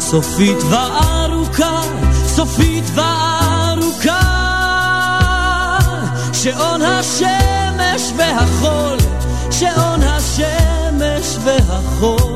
סופית וארוכה, סופית וארוכה, שעון השמש והחול, שעון השמש והחול,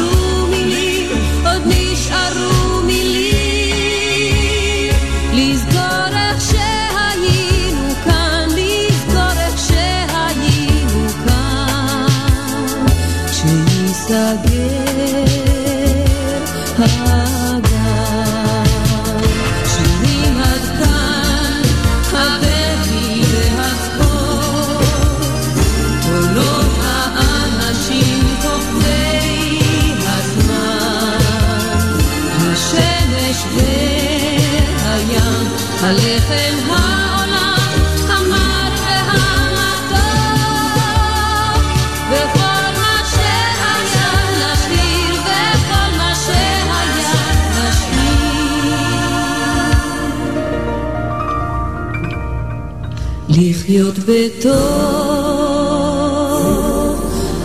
לחיות בתוך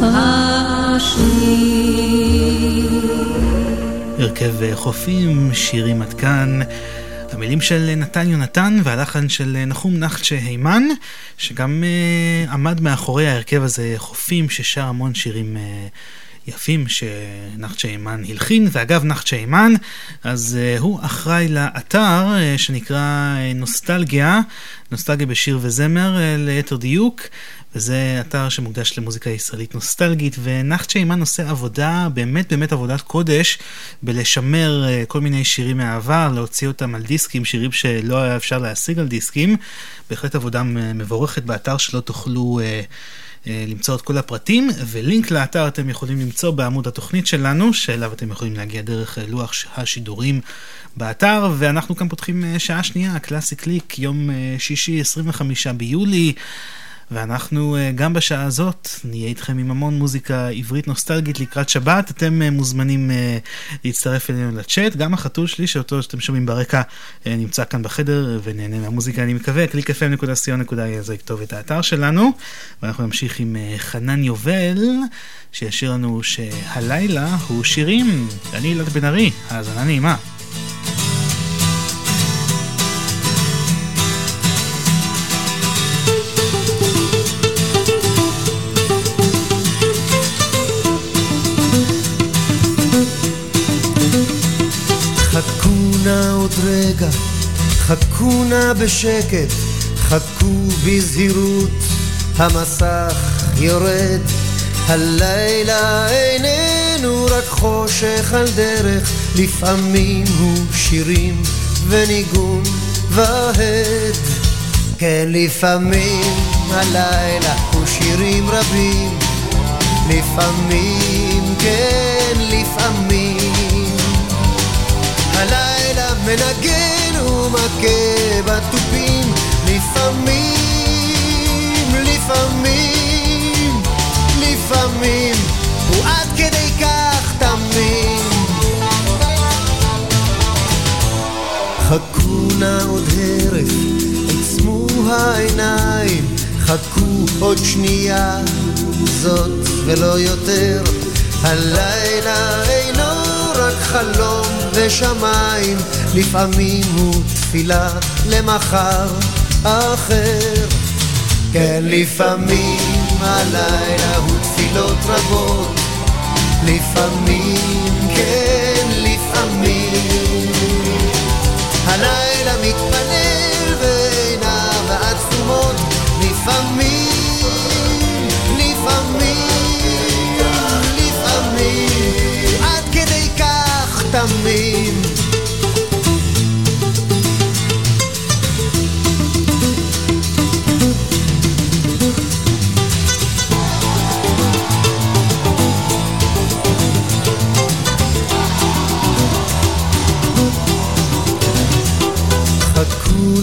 השיר. הרכב אה, חופים, שירים עד כאן. המילים של נתן יונתן והלחן של נחום נחצ'ה הימן, שגם uh, עמד מאחורי ההרכב הזה, חופים, ששר המון שירים uh, יפים שנחצ'ה הימן הלחין. ואגב, נחצ'ה הימן, אז uh, הוא אחראי לאתר uh, שנקרא uh, נוסטלגיה, נוסטלגיה בשיר וזמר uh, ליתר דיוק. וזה אתר שמוקדש למוזיקה ישראלית נוסטלגית, ונחצ'ה אימן עושה עבודה, באמת באמת עבודת קודש, בלשמר אה, כל מיני שירים מהעבר, להוציא אותם על דיסקים, שירים שלא היה אפשר להשיג על דיסקים. בהחלט עבודה מבורכת באתר שלא תוכלו... אה, אה, למצוא את כל הפרטים, ולינק לאתר אתם יכולים למצוא בעמוד התוכנית שלנו, שאליו אתם יכולים להגיע דרך לוח השידורים באתר, ואנחנו כאן פותחים שעה שנייה, קלאסי קליק, יום שישי 25 ביולי. ואנחנו גם בשעה הזאת נהיה איתכם עם המון מוזיקה עברית נוסטלגית לקראת שבת. אתם מוזמנים להצטרף אלינו לצ'אט. גם החתול שלי, שאותו שאתם שומעים ברקע, נמצא כאן בחדר ונהנה מהמוזיקה, אני מקווה. www.clickfm.co.il זה כתובת האתר שלנו. ואנחנו נמשיך עם חנן יובל, שישיר לנו שהלילה הוא שירים. אני אלעד בן ארי, האזנה נעימה. עוד רגע, חכו נא בשקט, חכו בזהירות, המסך יורד. הלילה איננו רק חושך על דרך, לפעמים הוא שירים וניגון והד. כן, לפעמים הלילה הוא שירים רבים, לפעמים, כן, לפעמים. הלילה מנגן ומכה בתופים, לפעמים, לפעמים, לפעמים, הוא עד כדי כך תמים. חכו נא עוד הרף, עצמו העיניים, חכו עוד שנייה, זאת ולא יותר. הלילה אינו רק חלום ושמיים, לפעמים הוא תפילה למחר אחר. כן, לפעמים הלילה הוא תפילות רבות, לפעמים,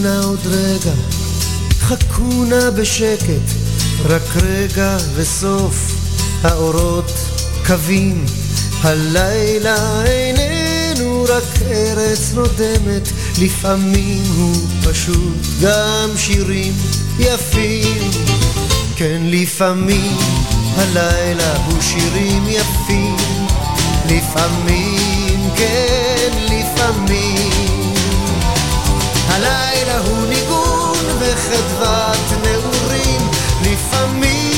נא עוד רגע, חכו נא בשקט, רק רגע וסוף האורות קווים. הלילה איננו רק ארץ נודמת, לפעמים הוא פשוט גם שירים יפים. כן, לפעמים הלילה הוא שירים יפים, לפעמים, כן, לפעמים. וחדוות נעורים, לפעמים,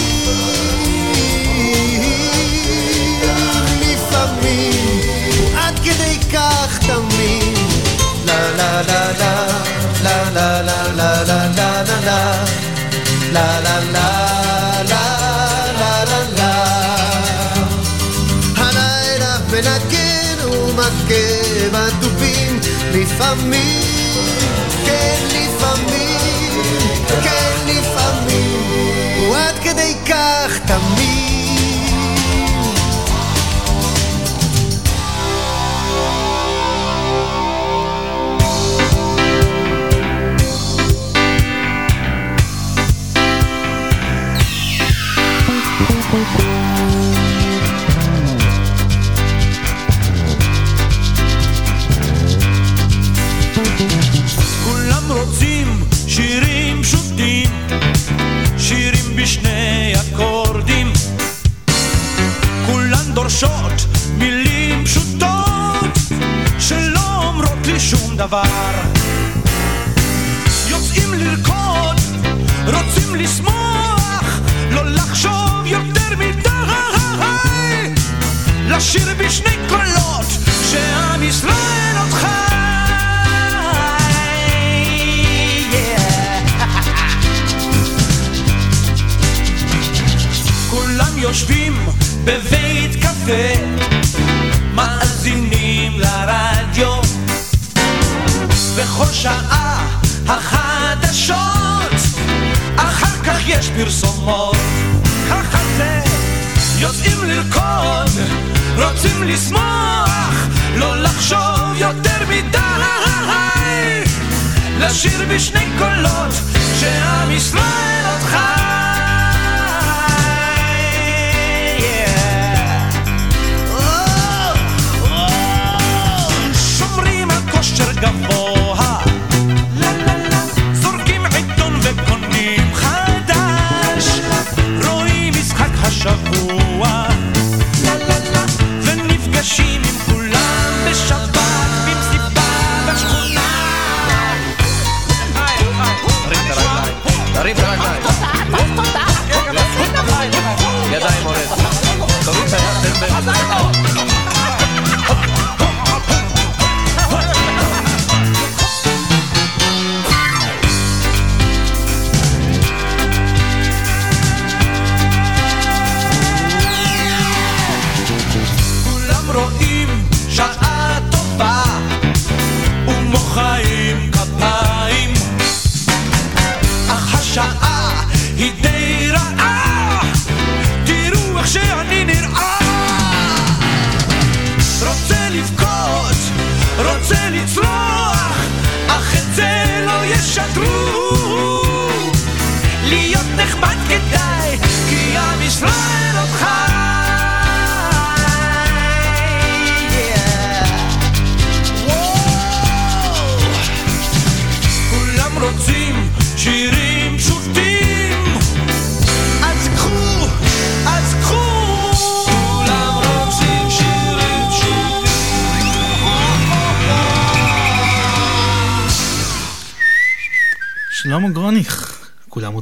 לפעמים, עד כדי כך תמים. לה לה לה לה, לה לה לה לה לה לה לה לה, לה לה לה מנגן ומכה בדובים, לפעמים, כן לפעמים, כן לפעמים, ועד כדי כך תמיד. דבר. יוצאים לרקוד, רוצים לשמוח, לא לחשוב יותר מדי. לשיר בשני קולות, שעם ישראל עוד חי. כולם יושבים בבית קפה, בכל שעה החדשות, אחר כך יש פרסומות, ככה זה, יוצאים לרקוד, רוצים לשמוח, לא לחשוב יותר מדי, לשיר בשני קולות, שעם ישראל עוד חי. שומרים על כושר גבוה, racha voa.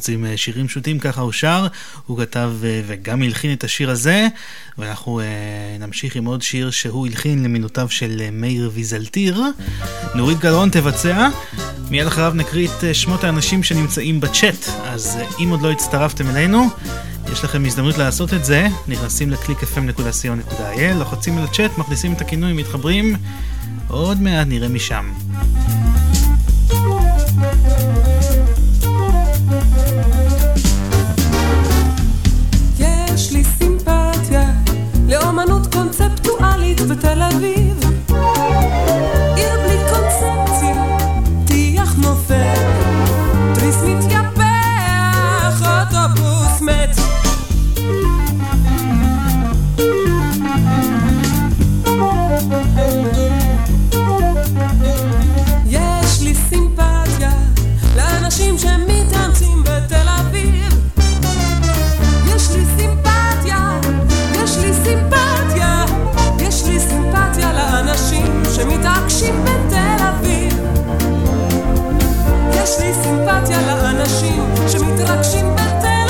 רוצים אה, שירים פשוטים, ככה הוא שר. הוא כתב אה, וגם הלחין את השיר הזה, ואנחנו אה, נמשיך עם עוד שיר שהוא הלחין למילותיו של מאיר ויזלטיר. נורית גלרון תבצע. מיד אחריו נקריא את שמות האנשים שנמצאים בצ'אט, אז אם עוד לא הצטרפתם אלינו, יש לכם הזדמנות לעשות את זה. נכנסים ל-clickfm.co.il, לוחצים על הצ'אט, מכניסים את הכינוי, מתחברים. עוד מעט נראה משם. בתל אביב. שמתרגשים בתל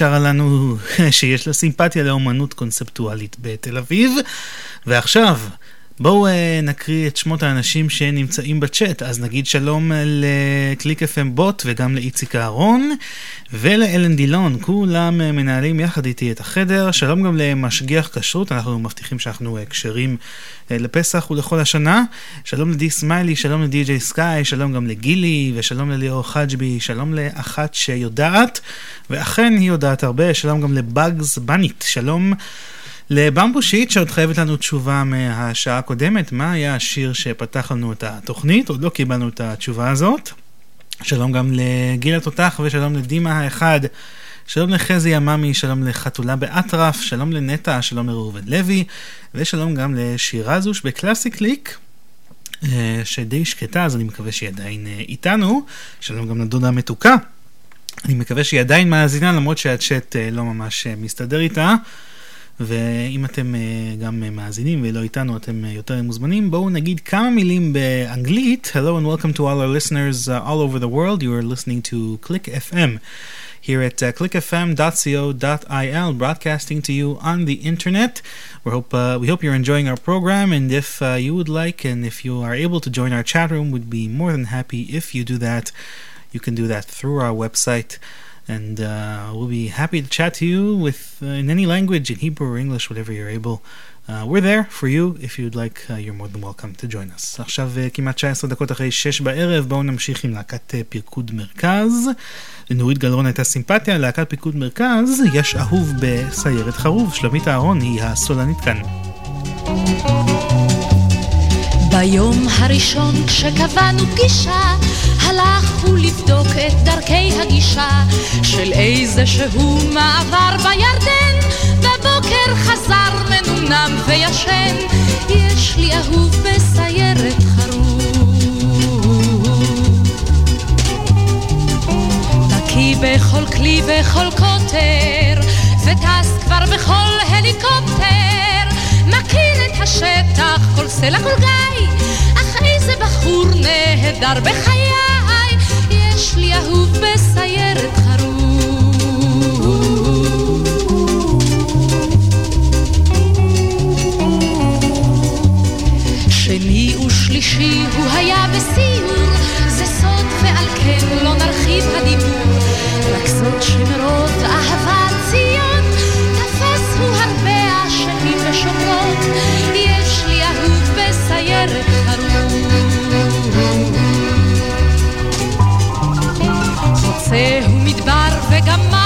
שרה לנו שיש לה סימפתיה לאומנות קונספטואלית בתל אביב. ועכשיו, בואו אה, נקריא את שמות האנשים שנמצאים בצ'אט. אז נגיד שלום לקליק FM בוט וגם לאיציק אהרון ולאלן דילון, כולם אה, מנהלים יחד איתי את החדר. שלום גם למשגיח כשרות, אנחנו מבטיחים שאנחנו אה, כשרים לפסח ולכל השנה. שלום לדי סמיילי, שלום לדי.ג'יי סקאי, שלום גם לגילי ושלום לליאור חג'בי, שלום לאחת שיודעת, ואכן היא יודעת הרבה, שלום גם לבאגס בנית, שלום לבמבושיט שעוד חייבת לנו תשובה מהשעה הקודמת, מה היה השיר שפתח לנו את התוכנית, עוד לא קיבלנו את התשובה הזאת. שלום גם לגיל התותח ושלום לדימה האחד. שלום לחזי עממי, שלום לחתולה באטרף, שלום לנטע, שלום לראובן לוי, ושלום גם לשירה זוש בקלאסי קליק, אה, שדי שקטה, אז אני מקווה שהיא עדיין אה, איתנו. שלום גם לדודה המתוקה. אני מקווה שהיא עדיין מאזינה, למרות שהצ'אט אה, לא ממש מסתדר איתה. ואם אתם גם מאזינים ולא איתנו, אתם יותר מוזמנים. בואו נגיד כמה מילים באנגלית. Hello and welcome to all our listeners uh, all over the world. You are listening to Click FM. Here at uh, clickfm.co.il, broadcasting to you on the internet. We hope uh, we hope you're enjoying our program, and if uh, you would like, and if you are able to join our chat room, we'd be more than happy if you do that. You can do that through our website, and uh, we'll be happy to chat to you with uh, in any language, in Hebrew or English, whatever you're able. Uh, we're there for you, if you'd like, uh, you're more than welcome to join us. עכשיו uh, כמעט 19 דקות אחרי 6 בערב, בואו נמשיך עם להקת uh, פיקוד מרכז. לנורית גלרון הייתה סימפתיה, להקת פיקוד מרכז, יש אהוב בסיירת חרוב, שלומית אהרון היא הסולנית כאן. ביום הראשון כשקבענו פגישה, הלך הוא לבדוק את דרכי הגישה של איזה שהוא מעבר בירדן, בבוקר חזר מנומנם וישן, יש לי אהוב בסיירת בקיא בכל כלי וכל קוטר, וטס כבר בכל הליקופטר. מכיר את השטח, כל סלע כל גיא, אך איזה בחור נהדר בחיי, יש לי אהוב בסיירת חרוב. שני ושלישי הוא היה בסיור, זה סוד ועל כן לא נרחיב הדיבור. רק זאת שמרוב אהבת ציון, תפס הוא הרבה אשמים ושומרות, יש לי אהוב בסיירת חרוב. חוצה הוא מדבר וגם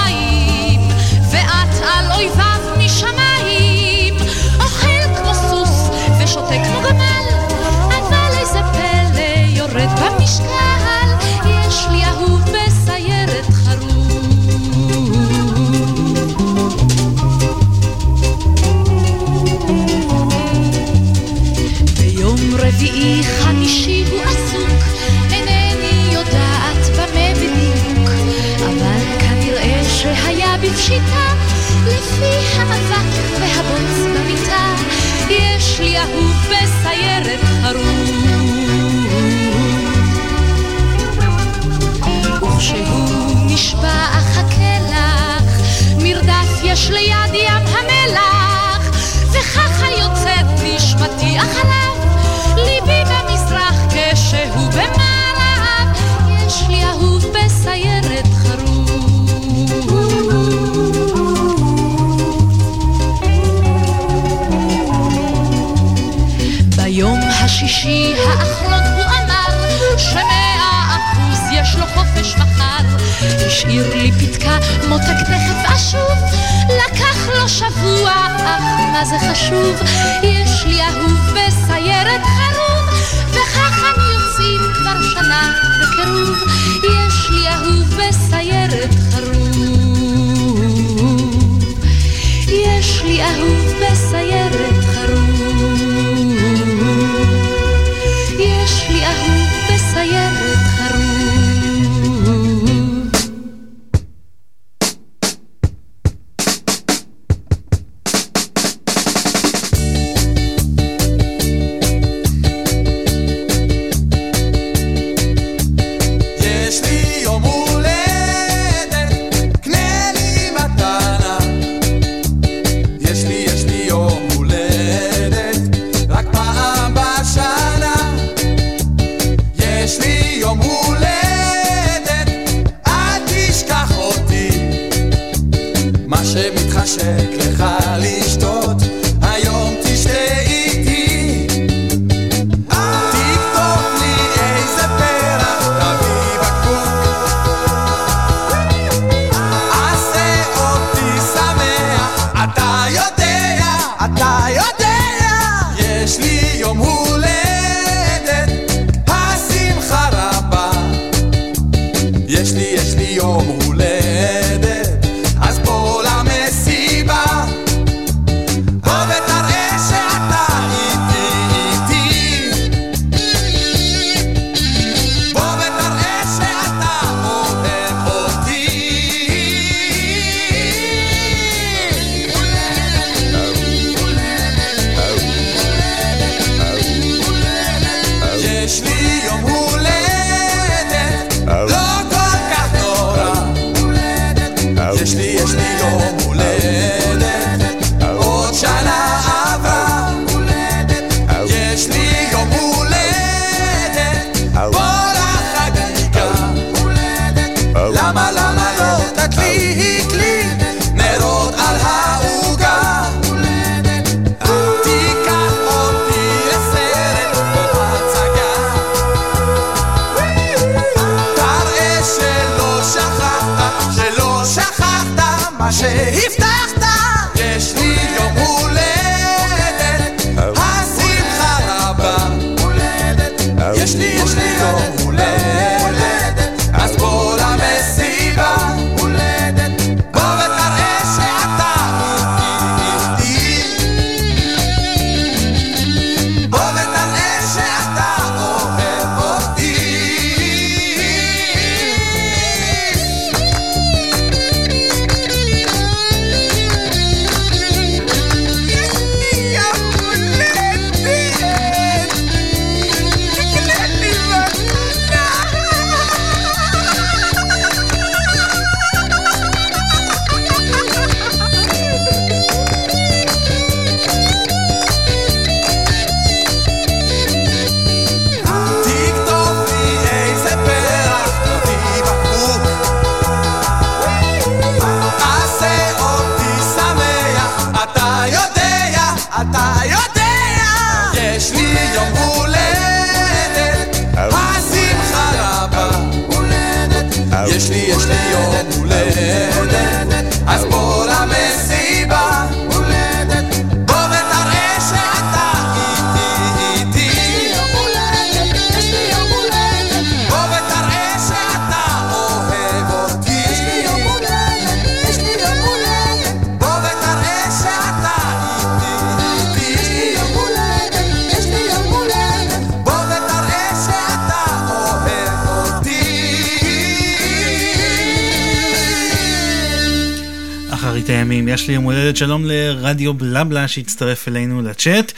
לרדיו בלבלה שהצטרף אלינו לצ'אט.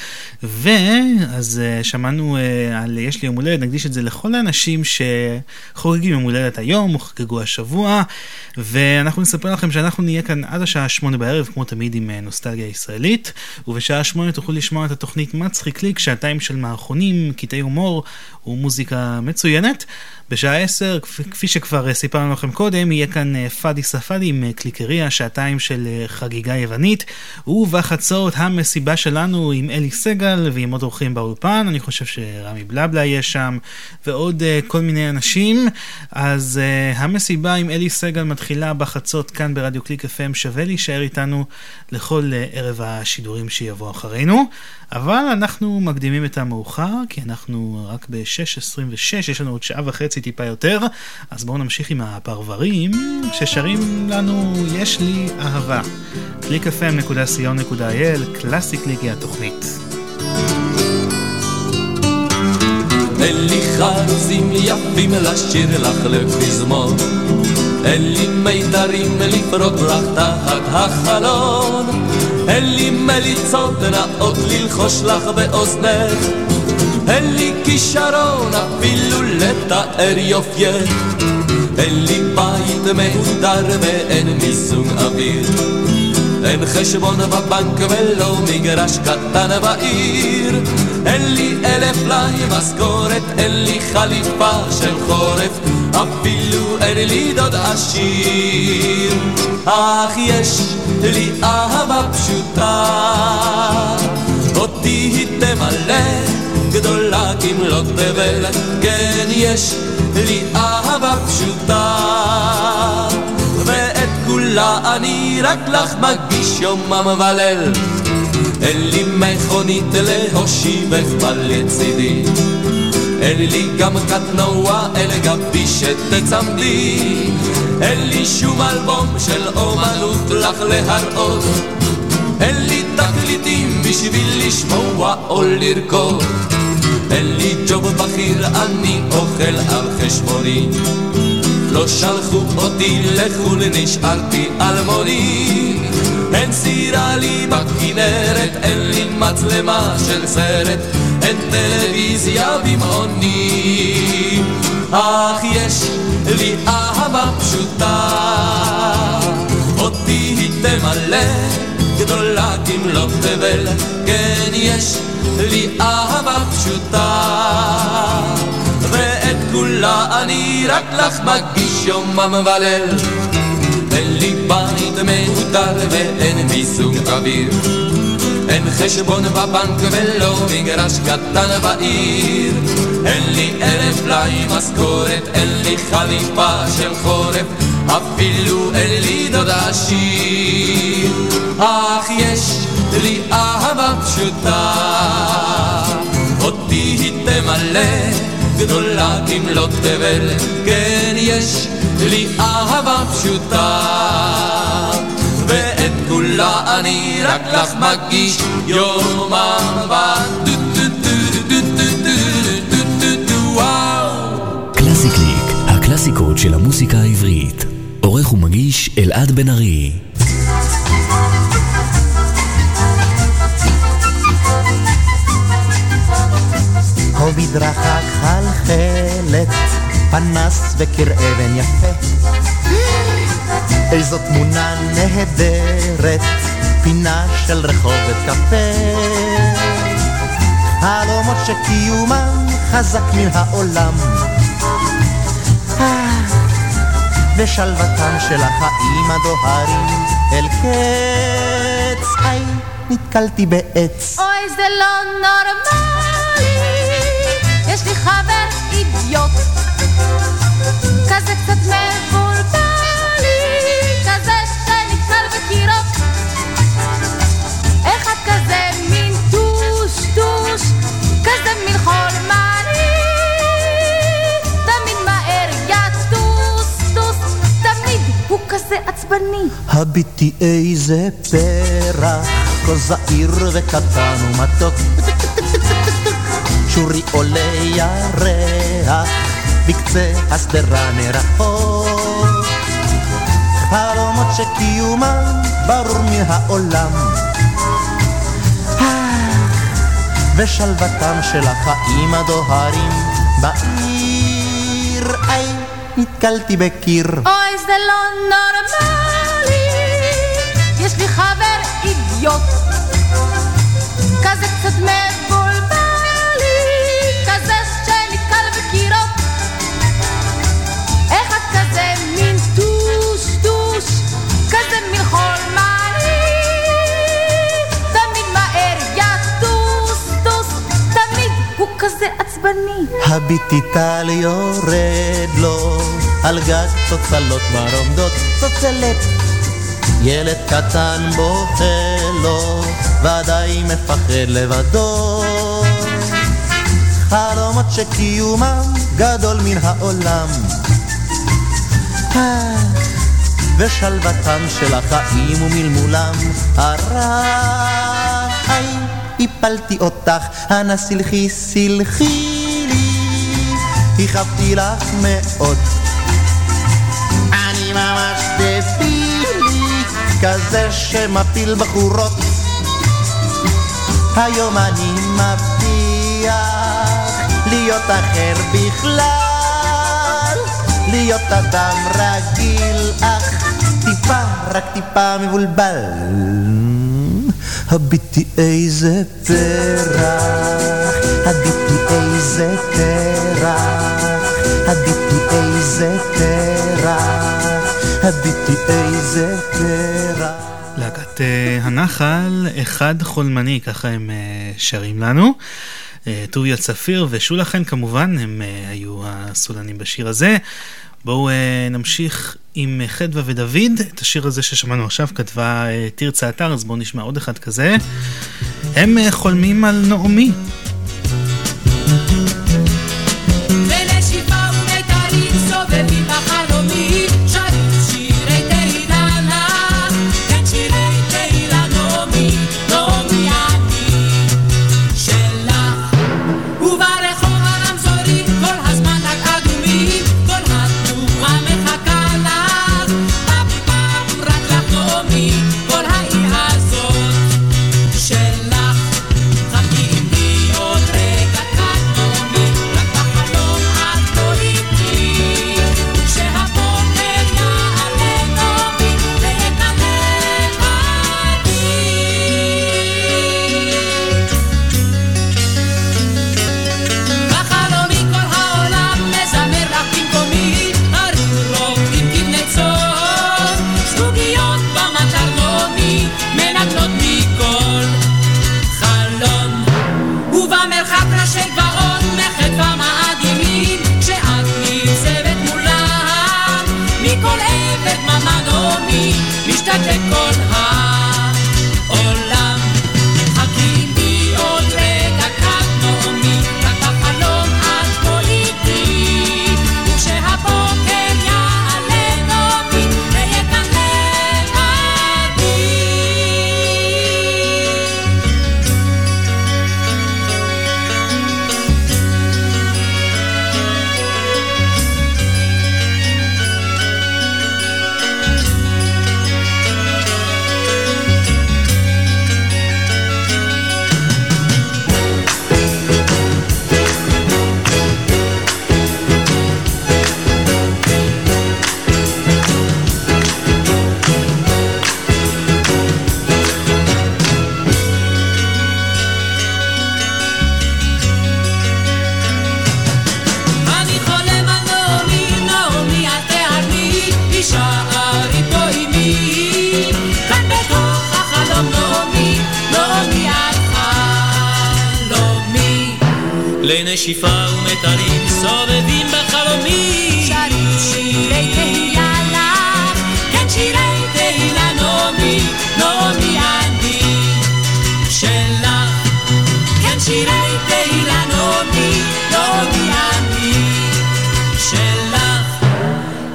ואז uh, שמענו uh, על יש לי יום הולדת, נקדיש את זה לכל האנשים שחוגגים יום הולדת היום, או חגגו השבוע. ואנחנו נספר לכם שאנחנו נהיה כאן עד השעה שמונה בערב, כמו תמיד עם uh, נוסטלגיה ישראלית. ובשעה שמונה תוכלו לשמוע את התוכנית מצחיק ליק, שעתיים של מערכונים, קטעי הומור ומוזיקה מצוינת. בשעה עשר, כפי שכבר סיפרנו לכם קודם, יהיה כאן אה, פאדי ספאדי עם אה, קליקריה, שעתיים של אה, חגיגה יוונית, ובחצות המסיבה שלנו עם אלי סגל ועם עוד אורחים באולפן, אני חושב שרמי בלבלה יהיה שם, ועוד כל מיני אנשים. אז המסיבה עם אלי סגל מתחילה בחצות כאן ברדיו קליק FM, שווה להישאר איתנו לכל ערב השידורים שיבוא אחרינו. אבל אנחנו מקדימים את המאוחר, כי אנחנו רק ב-6.26, יש לנו עוד שעה וחצי טיפה יותר, אז בואו נמשיך עם הפרברים ששרים לנו יש לי אהבה. www.clickfm.co.il, קלאסי קליקי התוכנית. אין לי חרוזים יפים לשיר לך לפזמון אין לי מיתרים לפרוק לך תחת החלון אין לי מליצות נאות ללחוש לך באוזנך אין לי כישרון אפילו לתאר יופייך אין לי בית מהודר ואין מיזוג אוויר אין חשבון בבנק ולא מגרש קטן בעיר אין לי אלף פלאי משכורת, אין לי חליפה של חורף אפילו אין לי דוד עשיר אך יש לי אהבה פשוטה אותי היא תמלא גדולה כמלוא תבל כן יש לי אהבה פשוטה. ואת כולה אני רק לך מגיש יומם וליל אין לי מכונית להושיבך לצידי. אין לי גם קטנוע אל גבי שתצמדי. אין לי שום אלבום של אומנות לך להראות. אין לי תקליטים בשביל לשמוע או לרקוד אין לי ג'וב בכיר, אני אוכל על חשבוני. לא שלחו אותי לחו"ל, נשארתי אלמוני אין סירה לי בכנרת, אין לי מצלמה של סרט אין טלוויזיה במעוני. אך יש לי אהבה פשוטה אותי היא תמלא גדולה כמלוא תבל. כן יש לי אהבה פשוטה ואת כולה אני רק לך מגיש יומם וליל אין לי בית מהודר ואין מיסוג אוויר. אין חשבון בבנק ולא מגרש קטן בעיר. אין לי אלף פלאי משכורת, אין לי חליפה של חורף אפילו אין לי דוד עשיר אך יש לי אהבה פשוטה אותי היא תמלא גדולה כמלוא תבל כן יש לי אהבה פשוטה ואת כולה אני רק לך מגיש קליק, הקלאסיקות של המוסיקה העברית. עורך ומגיש אלעד בן ארי. פנס וקיר אבן יפה. איזו תמונה נהדרת, פינה של רחובת קפה. חלומות שקיומם חזק מן העולם. ושלוותם של החיים הדוהרים אל קץ. היי, נתקלתי בעץ. אוי, זה לא נורמלי, יש לי חבר אידיוט, כזה קצת מבולבלי, כזה עצבני. הביטי איזה פרח, כה זעיר וקטן ומתוק. שורי עולה ירח, בקצה השדרה מרחוק. חלומות שקיומם ברור מן העולם. ושלוותם של החיים הדוהרים בעיר. איי, נתקלתי בקיר. אוי, זה לא נורמלי, יש לי חבר אידיוט, כזה קצת מבולבל כזה עצבני. הביטי טל יורד לו על גג צוצלות כבר עומדות צוצלת ילד קטן בוכה לו ודאי מפחד לבדו. חלומות שקיומם גדול מן העולם. אה, ושלוותם של החיים ומלמולם. הרע היי הפלתי אותך אנא סלחי סלחי לי. הכאבתי לך מאוד. אני ממש דבילי כזה שמפיל בחורות. היום אני מבטיח להיות אחר בכלל להיות אדם רגיל אך טיפה, רק טיפה מבולבל הביטי איזה פרח, הביטי איזה פרח, הביטי איזה פרח, הביטי איזה פרח. להקת אה, הנחל, אחד חולמני, ככה הם אה, שרים לנו. אה, טוביה צפיר ושולה חן כמובן, הם היו הסולנים בשיר הזה. בואו אה, נמשיך עם אה, חדווה ודוד, את השיר הזה ששמענו עכשיו כתבה אה, תרצה אתר, אז בואו נשמע עוד אחד כזה. הם אה, חולמים על נעמי. לנשיפה ומתרים סובבים בחלומי שרים שירי תהילה לך, כן שירי תהילה נעמי, נעמי אני שלך. כן שירי תהילה נעמי, נעמי אני שלך.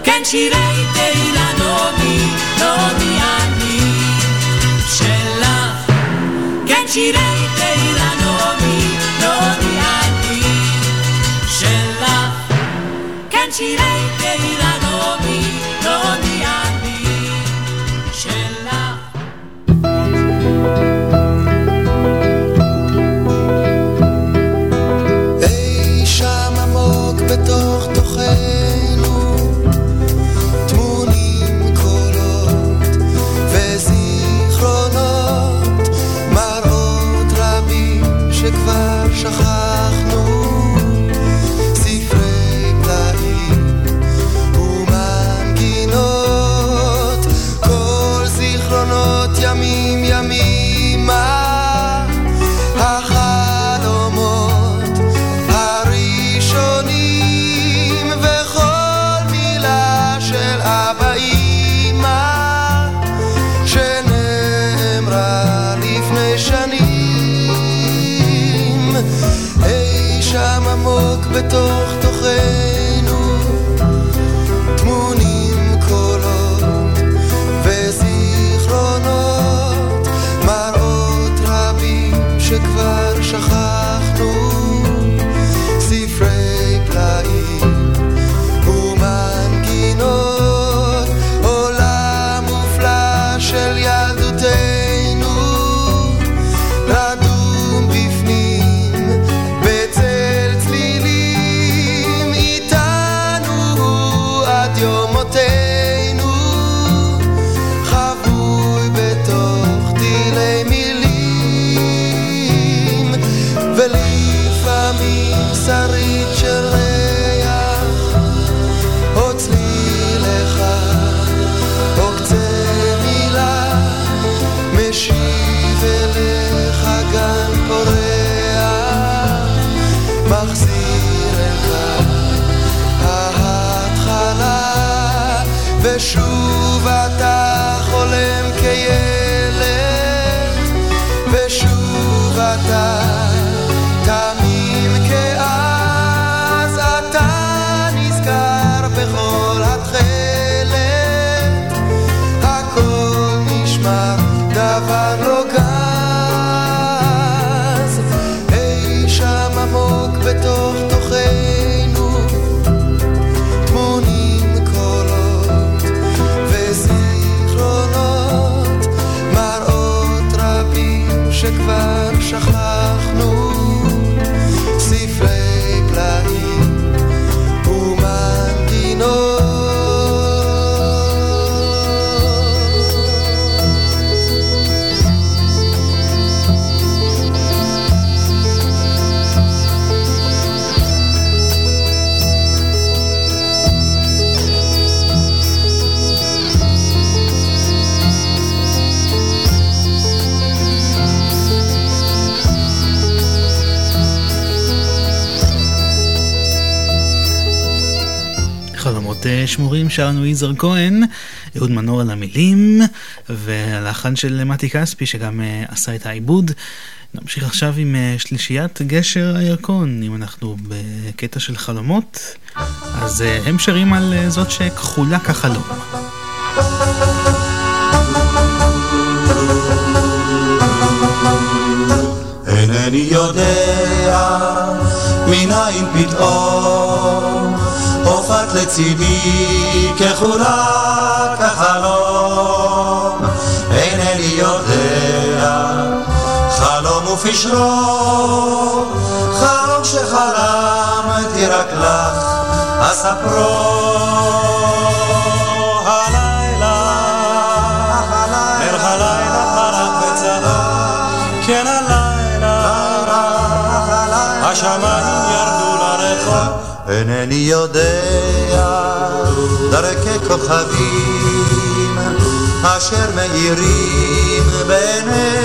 כן שירי כן teacher. חלומות אה, שמורים שר לנו יזהר כהן, אהוד מנור על המילים, והלחן של מתי כספי שגם אה, עשה את העיבוד. נמשיך עכשיו עם אה, שלישיית גשר הירקון, אם אנחנו בקטע של חלומות, אז אה, הם שרים על אה, זאת שכחולה כחלום. אינני יודע מניין פתאום לצידי כחולה כחלום. אינני יודע חלום ופשרו. חלום שחלמתי רק לך אספרו. הלילה נר דרכי כוכבים אשר מאירים בעיני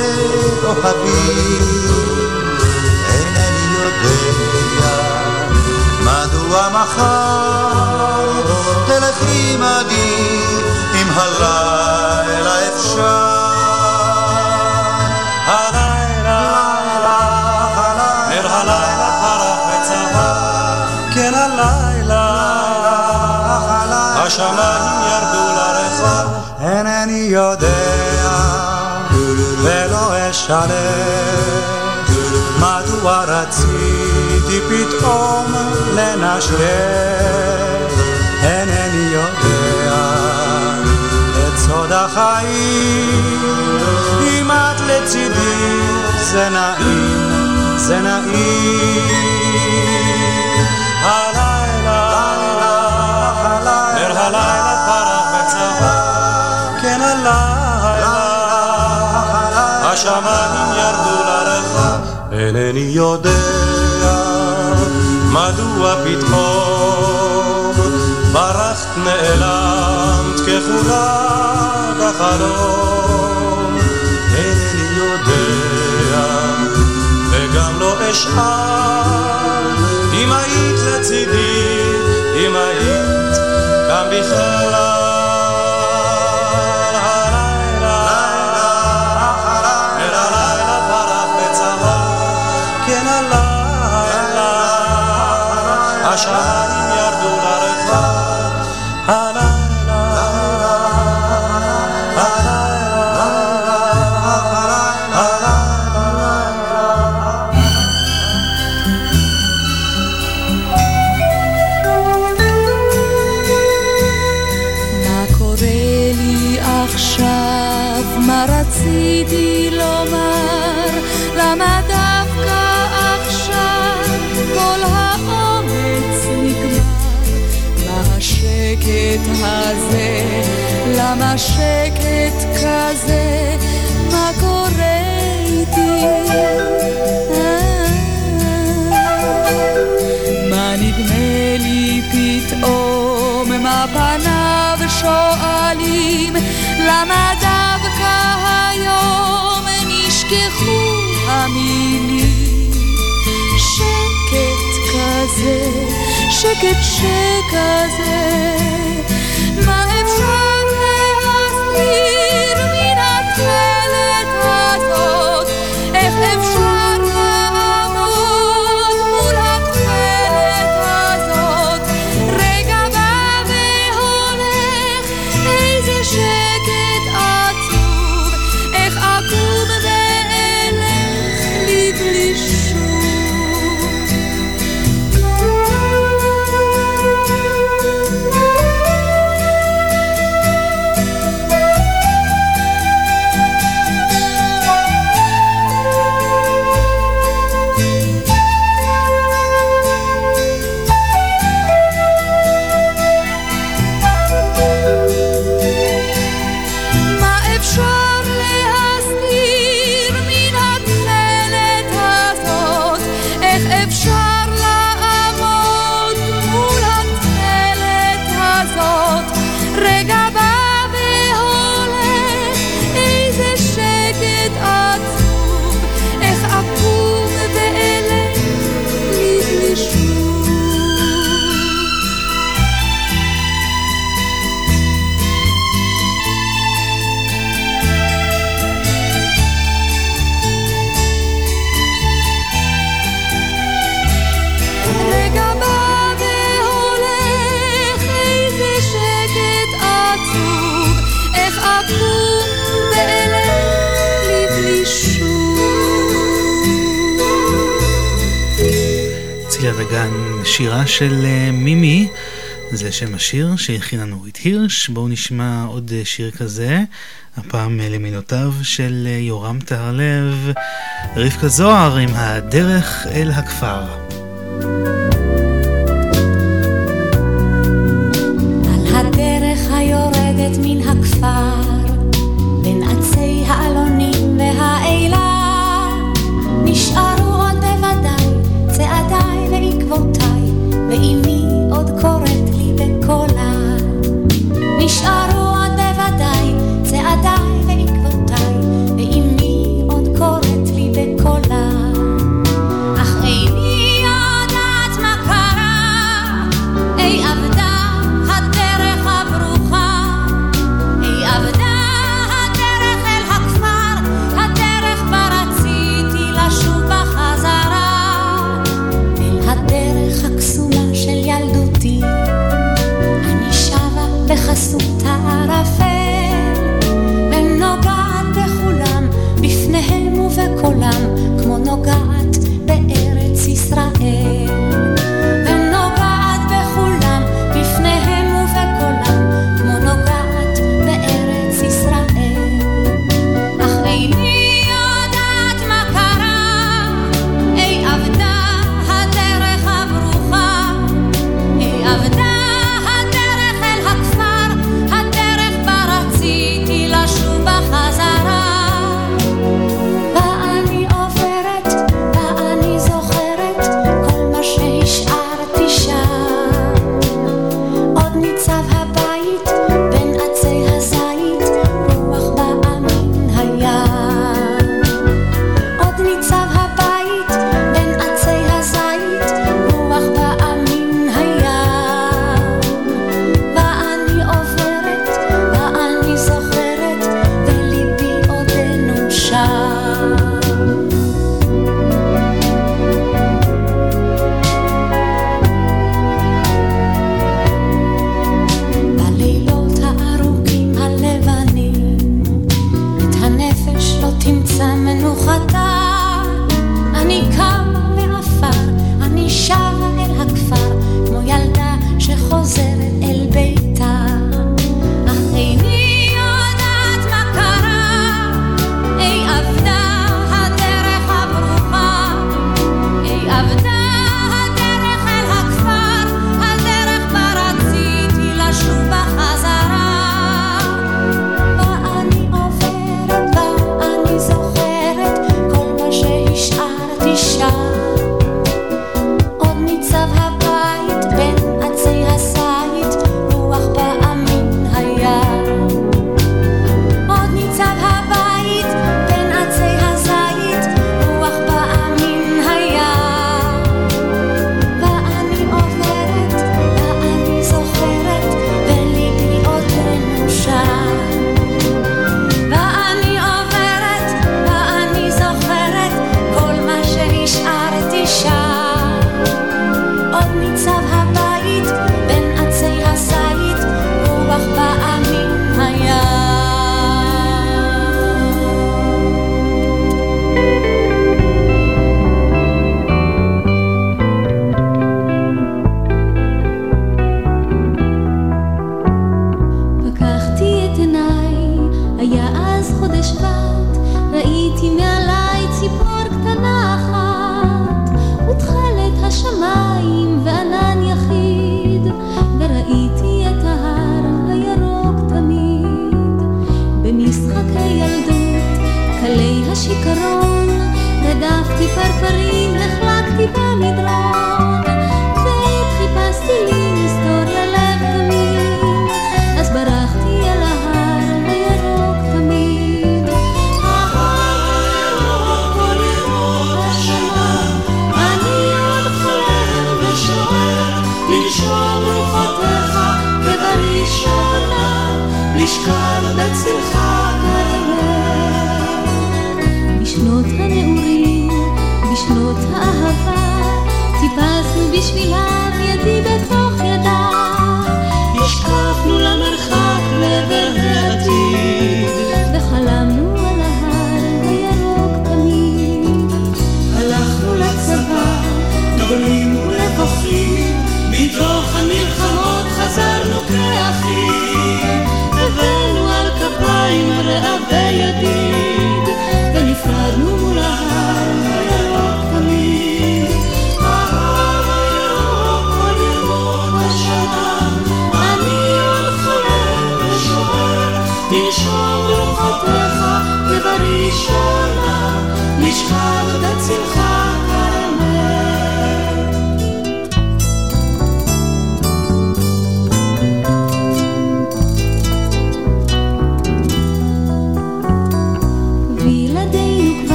אוהבים. אינני יודע מדוע מחר תלכי עמדי אם הלילה אפשר השמיים ירדו לרחוב אינני יודע ולא אשלם מדוע רציתי פתאום לנשק. אינני יודע את סוד החיים. אם את לצידי זה נעים זה נעים השמיים ירדו לרחוב אינני יודע מדוע פתאום ברחת נעלמת ככולה בחלום אינני יודע וגם לא אשאל אם היית לצידי אם היית כאן בכלל שקט שכזה. של אה, מימי, זה שם השיר שהכינה נורית הירש. בואו נשמע עוד אה, שיר כזה, הפעם אה, למילותיו של יורם טהרלב, רבקה זוהר עם הדרך אל הכפר.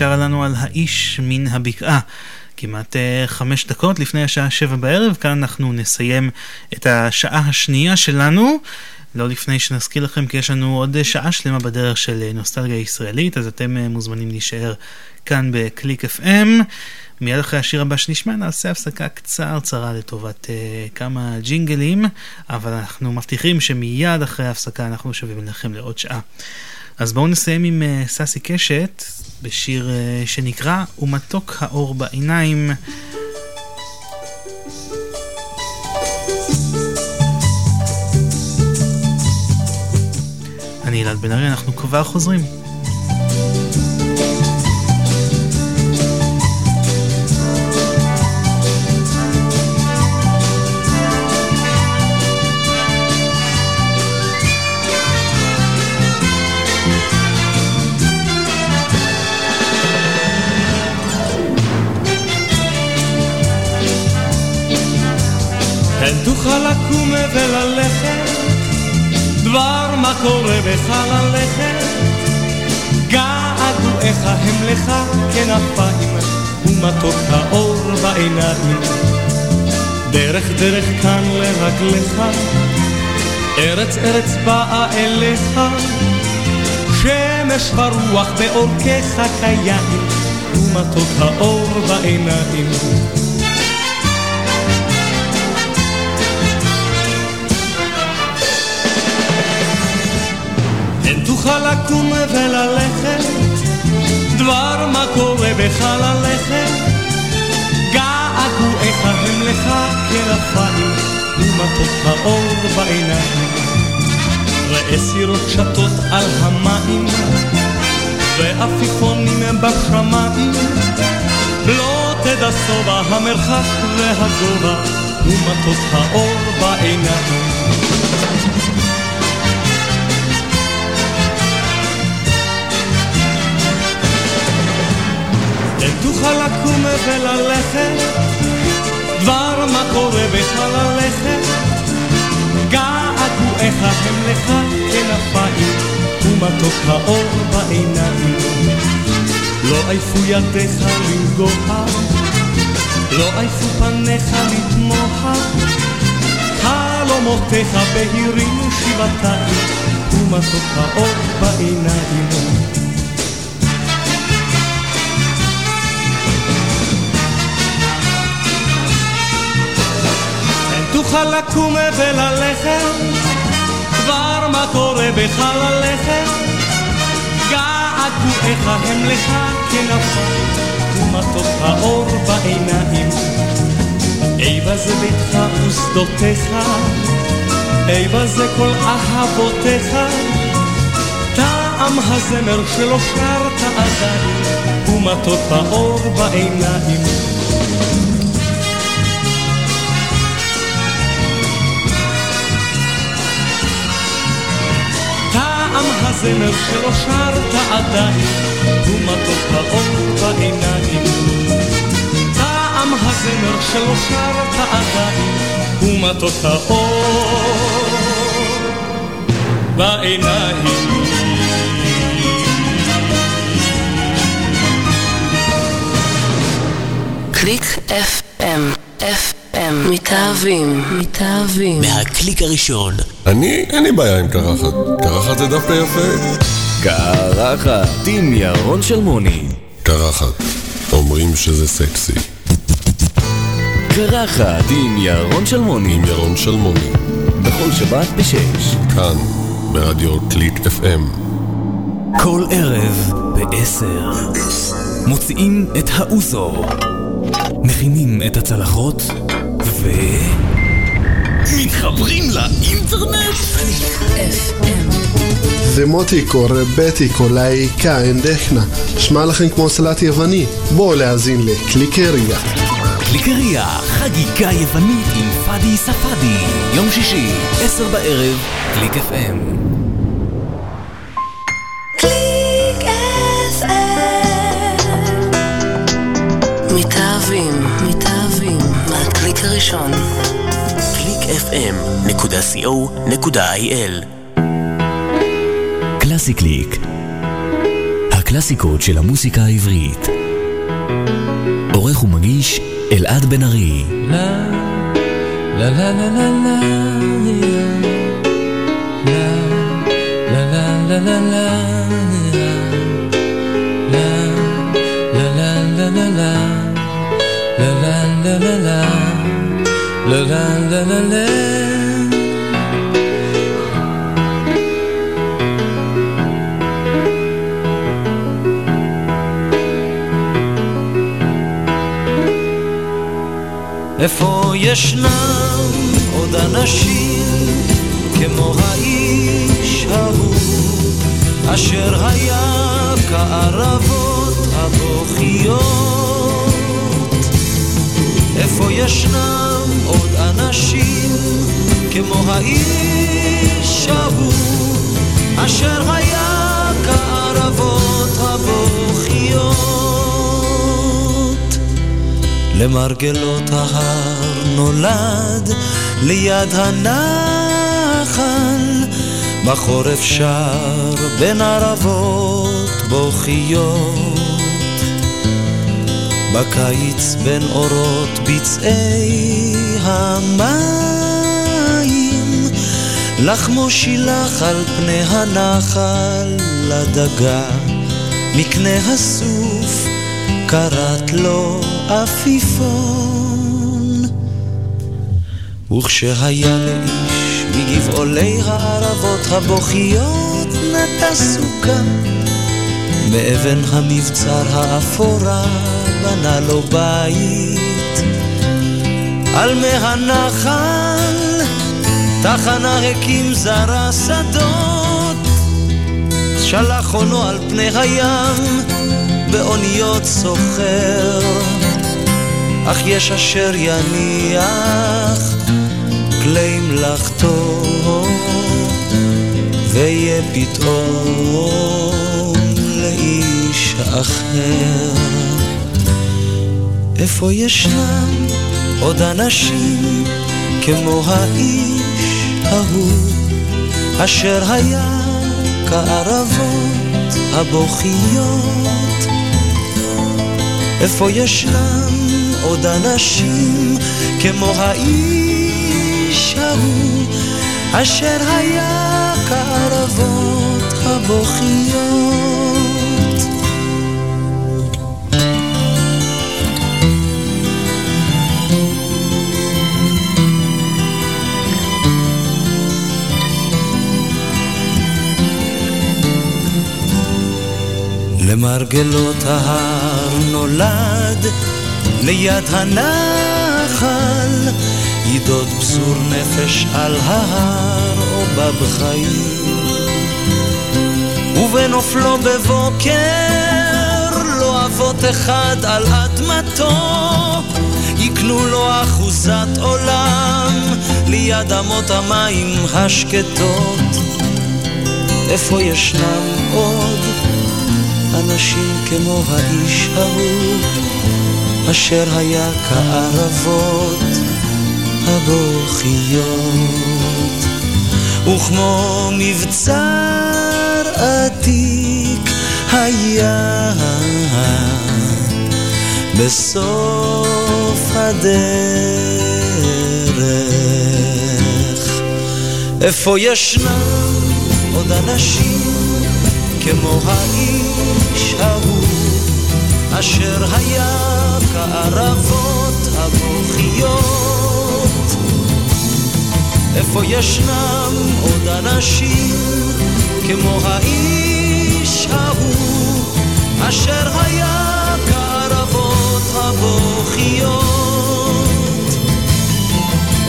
שרה לנו על האיש מן הבקעה. כמעט uh, חמש דקות לפני השעה שבע בערב, כאן אנחנו נסיים את השעה השנייה שלנו. לא לפני שנזכיר לכם כי יש לנו עוד שעה שלמה בדרך של אה, נוסטלגיה ישראלית, אז אתם uh, מוזמנים להישאר כאן בקליק FM. מיד אחרי השיר הבא שנשמע נעשה הפסקה קצרצרה לטובת uh, כמה ג'ינגלים, אבל אנחנו מבטיחים שמיד אחרי ההפסקה אנחנו שווים אליכם לעוד שעה. אז בואו נסיים עם uh, ססי קשת בשיר uh, שנקרא "ומתוק האור בעיניים". אני אלעד בן ארי, אנחנו כבר חוזרים. כן תוכל לקום וללכת, דבר מה קורה בך ללכת. געגועיך הם לך כנפיים, ומתוק האור בעיניים. דרך דרך כאן לרגליך, ארץ ארץ באה אליך, שמש ורוח בעורקיך כיין, ומתוק האור בעיניים. כן תוכל לקום וללכת, דבר מה קורה בך ללכת. געגועיך הם לך כנפיים, ומתוק האור בעיניים. ראה סירות שטות על המים, ועפיפונים בשמיים. לא תדע שובע המרחק והגובה, ומתוק האור בעיניים. תוכל לקום וללכת, דבר מה קורה בך ללכת. געגועיך הם לך כנפיים, ומתוק האור בעיניים. לא עייפו ידיך לנגוע, לא עייפו פניך לתמוה. חלומותיך בהירים שבעתיים, ומתוק האור בעיניים. תוכל לקום וללכת, כבר מה קורה בך ללכת. געגועיך הם לך כנפיים, ומתוק האור בעיניים. איבה זה ביתך ושדותיך, איבה זה כל אהבותיך. טעם הזמר שלא שרת עדיין, ומתוק האור בעיניים. טעם הזמר שלא שרת עדיין, הוא מתוק האור בעיניים. טעם הזמר שלא שרת עדיין, הוא מתוק האור בעיניים. קליק FM, FM, מתאהבים, מתאהבים. מהקליק הראשון. אני, אין לי בעיה עם קרחת. קרחת זה דווקא יפה. קרחת עם ירון שלמוני. קרחת. אומרים שזה סקסי. קרחת עם ירון שלמוני. עם ירון שלמוני. בכל שבת בשש. כאן, ברדיו קליק FM. כל ערב בעשר. מוציאים את האוזו. מכינים את הצלחות ו... מתחברים לאינטרנט? זה מוטיקו, רבטיקו, להיקה, אנדכנה. שמע לכם כמו סלט יווני. בואו להאזין לקליקריה. קליקריה, חגיגה יוונית עם פאדי ספאדי. יום שישי, עשר בערב, קליק FM. מתאהבים, מתאהבים, מהקליק הראשון. www.clickfm.co.il קלאסי קליק הקלאסיקות של המוסיקה העברית. עורך ומגיש אלעד בן ארי. לה לה לה לה לה לה לה לה לה לה la la la איפה ישנם עוד אנשים כמו האיש ההוא אשר היה כערבות הבוכיות איפה ישנם עוד אנשים כמו האיש ההוא אשר היה כערבות הבוכיות? למרגלות ההר נולד ליד הנחל בחורף שר בין ערבות בוכיות בקיץ בין אורות בצעי המים. לחמו שילח על פני הנחל לדגה מקנה הסוף קראת לו עפיפון. וכשהיה לאיש מגבעולי הערבות הבוכיות נטע סוכה מאבן המבצר האפורה בנה לו בית. על מי הנחל תחנה הקים זרע שדות. שלח עונו על פני הים באוניות סוחר. אך יש אשר יניח כלי מלאכתו ויהיה פתאום לאיש אחר איפה ישנם עוד אנשים כמו האיש ההוא אשר היה כערבות הבוכיות? איפה ישנם עוד אנשים כמו האיש ההוא אשר היה כערבות הבוכיות למרגלות ההר נולד ליד הנחל ידוד בזור נפש על ההר או בבחיים ובנופלו בבוקר לא אבות אחד על אדמתו יקנו לו אחוזת עולם ליד אמות המים השקטות. איפה ישנם עוד אנשים כמו האיש ההוא אשר היה כערבות הבוכיות. וכמו מבצר עתיק היה בסוף הדרך. איפה ישנם עוד אנשים כמו האיש ההוא אשר היה כערבות הבוכיות איפה ישנם עוד אנשים כמו האיש ההוא אשר היה כערבות הבוכיות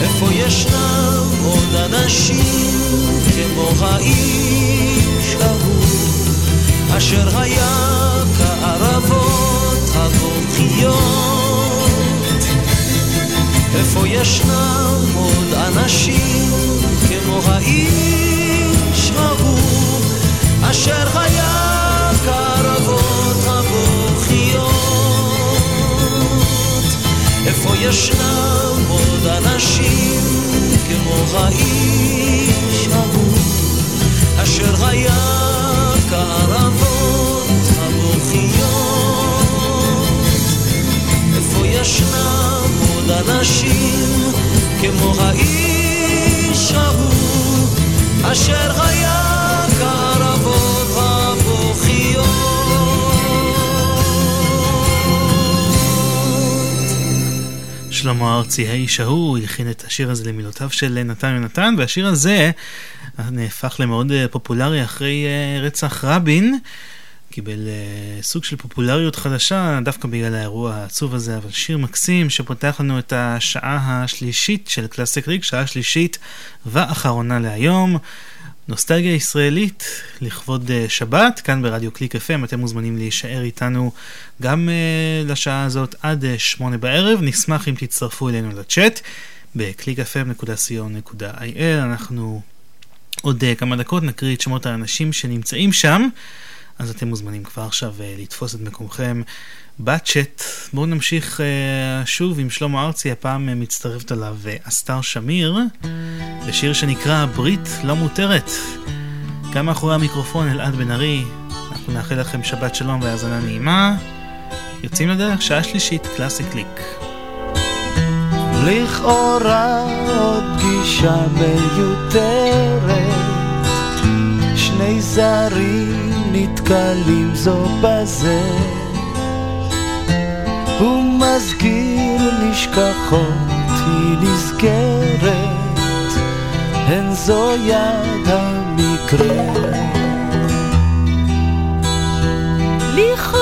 איפה ישנם עוד אנשים כמו האיש ההוא אשר היה כערבות הבוכיות. איפה ישנם עוד אנשים כמו האיש ההוא? אשר היה כערבות הבוכיות. איפה ישנם עוד אנשים כמו האיש ההוא? אשר היה כערבות האנשים כמו האיש ההוא אשר היה קרבות הבוכיות. שלמה ארצי, האיש ההוא, הלחין את השיר הזה למילותיו של נתן יונתן, והשיר הזה נהפך למאוד אה, פופולרי אחרי אה, רצח רבין. קיבל uh, סוג של פופולריות חדשה דווקא בגלל האירוע העצוב הזה, אבל שיר מקסים שפותח לנו את השעה השלישית של קלאסיק ריק, שעה שלישית ואחרונה להיום. נוסטלגיה ישראלית לכבוד uh, שבת, כאן ברדיו קליק FM, אתם מוזמנים להישאר איתנו גם uh, לשעה הזאת עד שמונה בערב, נשמח אם תצטרפו אלינו לצ'אט ב-clickfm.co.il, אנחנו עוד כמה דקות נקריא את שמות האנשים שנמצאים שם. אז אתם מוזמנים כבר עכשיו uh, לתפוס את מקומכם בצ'אט. בואו נמשיך uh, שוב עם שלמה ארצי, הפעם uh, מצטרפת אליו uh, אסתר שמיר, בשיר שנקרא ברית לא מותרת. גם מאחורי המיקרופון אלעד בן ארי, אנחנו נאחל לכם שבת שלום והאזנה נעימה. יוצאים לדרך, שעה שלישית, קלאסי קליק. לכאורה עוד פגישה מיותרת, שני זרים נתקלים זו בזה. הוא מזכיר נשכחות, היא נזכרת, הן זו יד המקרה. לכאורה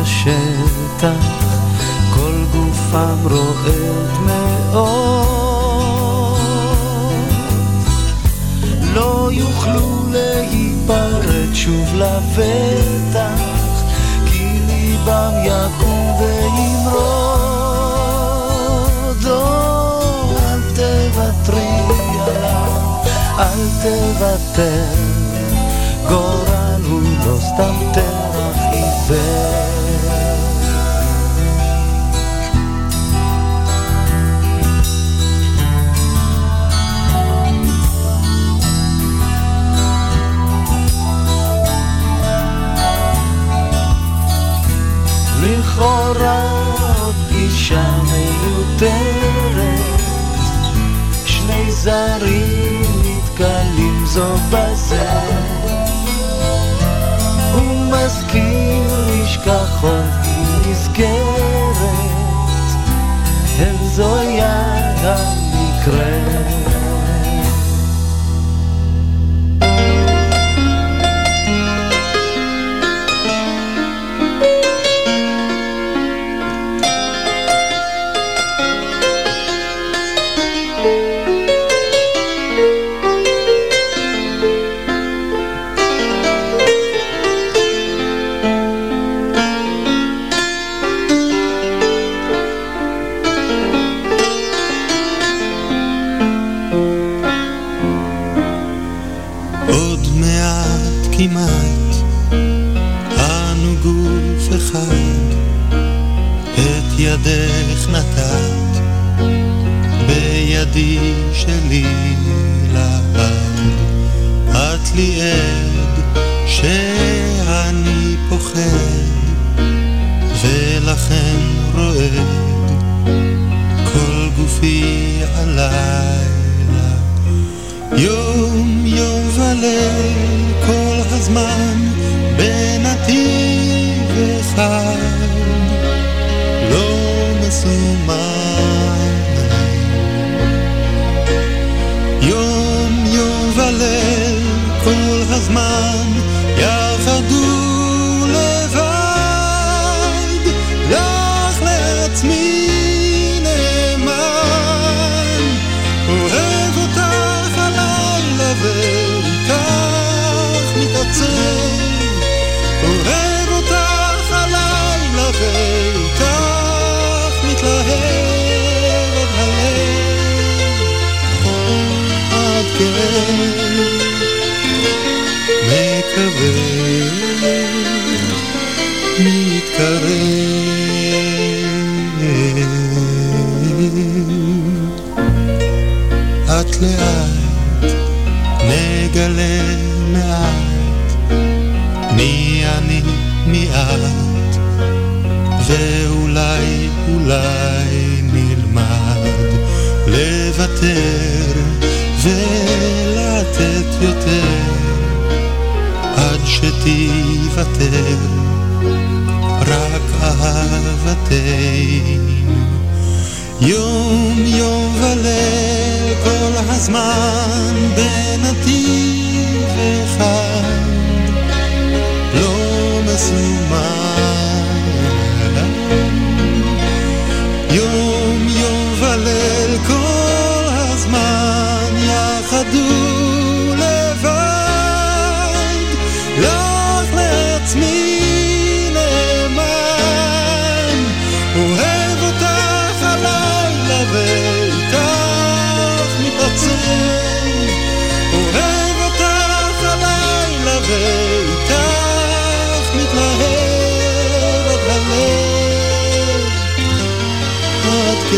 השטח כל גופם רועד מאוד. לא יוכלו להיפרד שוב לבטח כי ליבם יקום וימרוד. או, אל תוותרי עליו אל תוותר. גורל הוא לא סתם טרח עיוור לכאורה עוד פגישה מיותרת. שני זרים נתקלים זו בזה. הוא מזכיר נשכחות היא נזכרת הן זו יד המקרה לך לעצמי לאט נגלה מעט מי אני מי את ואולי אולי נלמד לוותר ולתת יותר עד שתיוותר רק אהבתנו יום יום וליל כל הזמן בנתיב אחד לא מסומן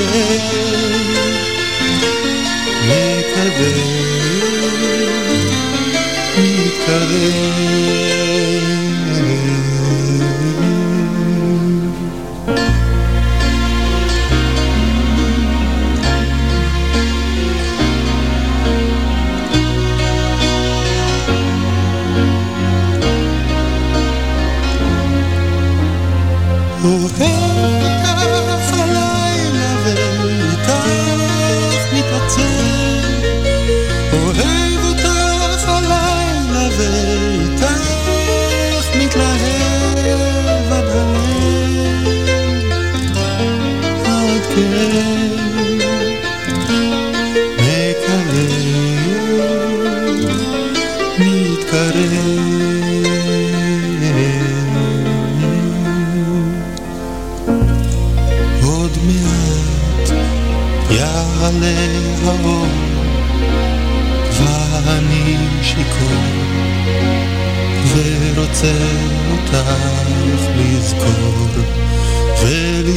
עד כן מקווה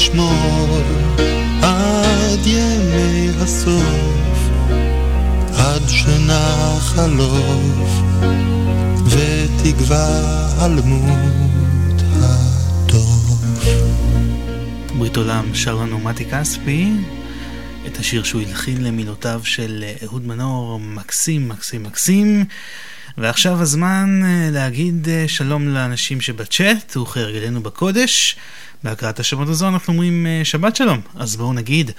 ולשמור עד ימי הסוף עד שנחלוף ותגווע הלמות הטוב ברית עולם שר לנו מתי כספי, את השיר שהוא הלחין למילותיו של אה, אהוד מנור, מקסים, מקסים, מקסים. ועכשיו הזמן אה, להגיד אה, שלום לאנשים שבצ'אט, וכהרגלנו בקודש. לקראת השבת הזו אנחנו אומרים אה, שבת שלום, אז בואו נגיד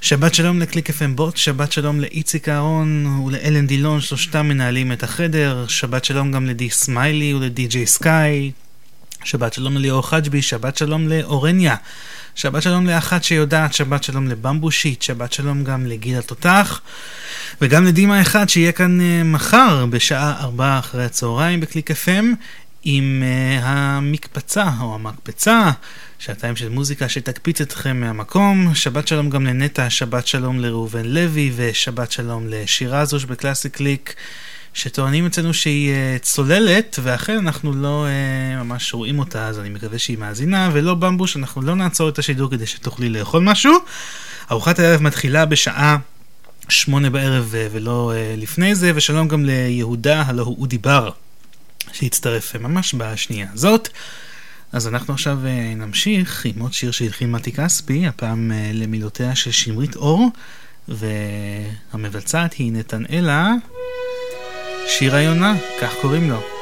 שבת שלום לקליק FM בוט, שבת שלום לאיציק אהרון ולאלן דילון, שלושתם מנהלים את החדר, שבת שלום גם לדי סמיילי ול DJ Sky, שבת שלום לליאור חג'בי, שבת שלום לאורניה, שבת שלום לאחת שיודעת, שבת שלום לבמבושיט, שבת שלום גם לגיל התותח, וגם לדימה אחד שיהיה כאן אה, מחר בשעה ארבעה אחרי הצהריים בקליק FM עם uh, המקפצה או המקפצה, שעתיים של מוזיקה שתקפיץ אתכם מהמקום. שבת שלום גם לנטע, שבת שלום לראובן לוי ושבת שלום לשירה זוש בקלאסי קליק. שטוענים אצלנו שהיא אה, צוללת, ואכן אנחנו לא אה, ממש רואים אותה, אז אני מקווה שהיא מאזינה, ולא במבוש, אנחנו לא נעצור את השידור כדי שתוכלי לאכול משהו. ארוחת הערב מתחילה בשעה שמונה בערב אה, ולא לפני זה, ושלום גם ליהודה, הלא הוא אודי בר, שהצטרף ממש בשנייה הזאת. אז אנחנו עכשיו אה, נמשיך עם עוד שיר שהתחיל מתי כספי, הפעם אה, למילותיה של שמרית אור, והמבצעת היא נתנאלה שיר היונה, כך קוראים לו.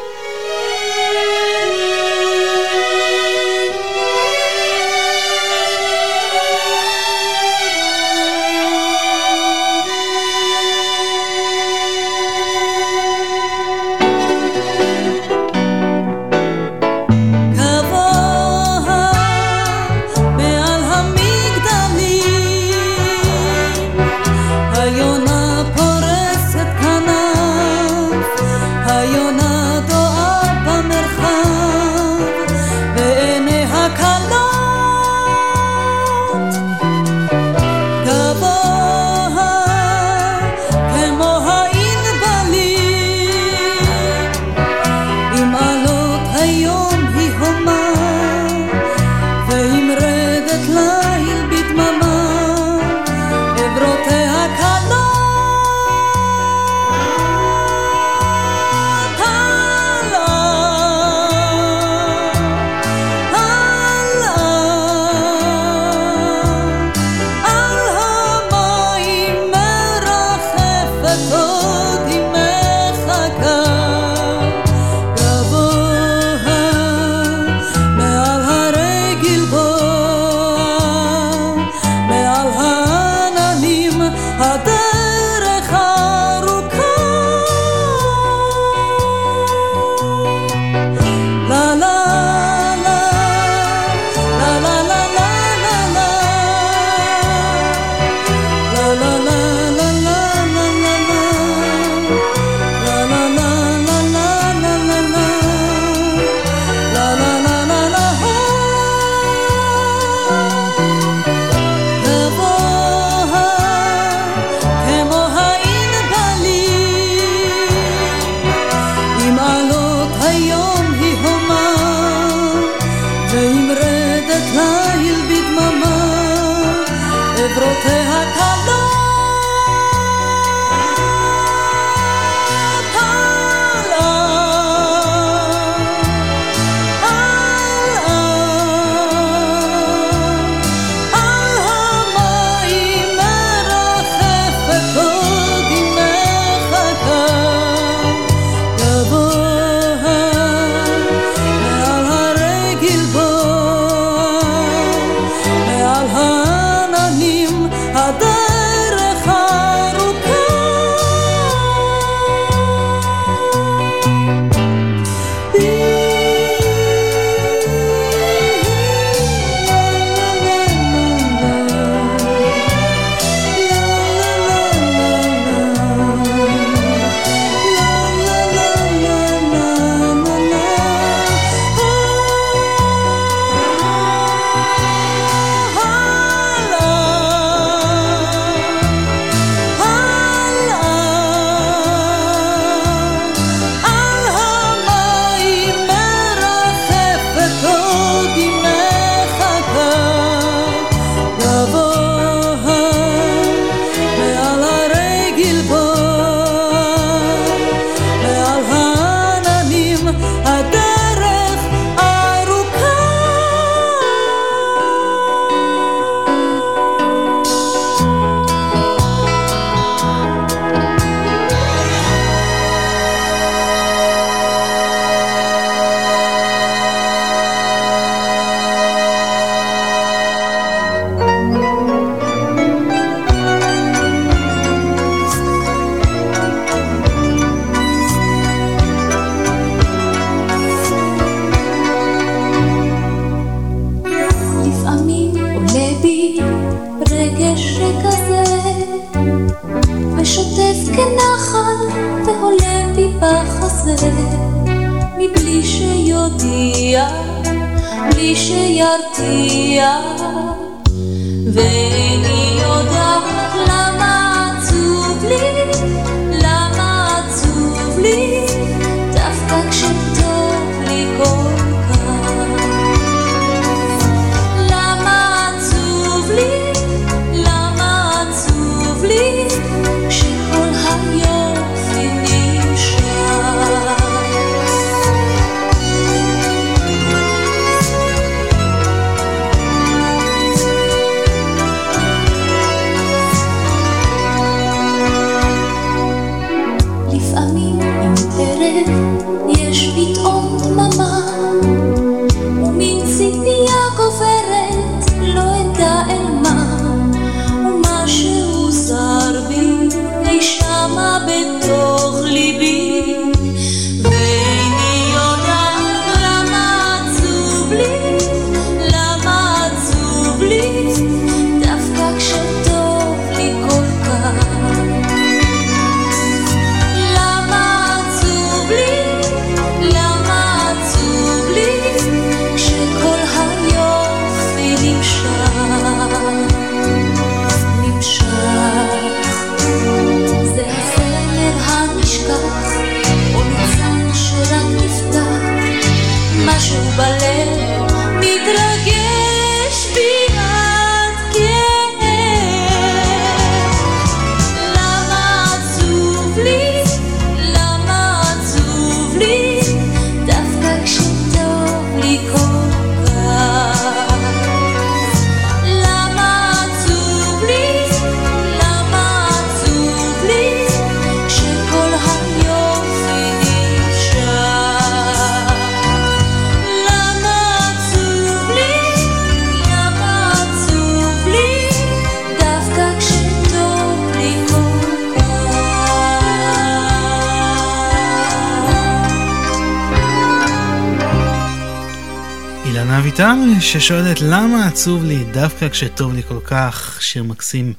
ששואלת למה עצוב לי דווקא כשטוב לי כל כך, שיר מקסים.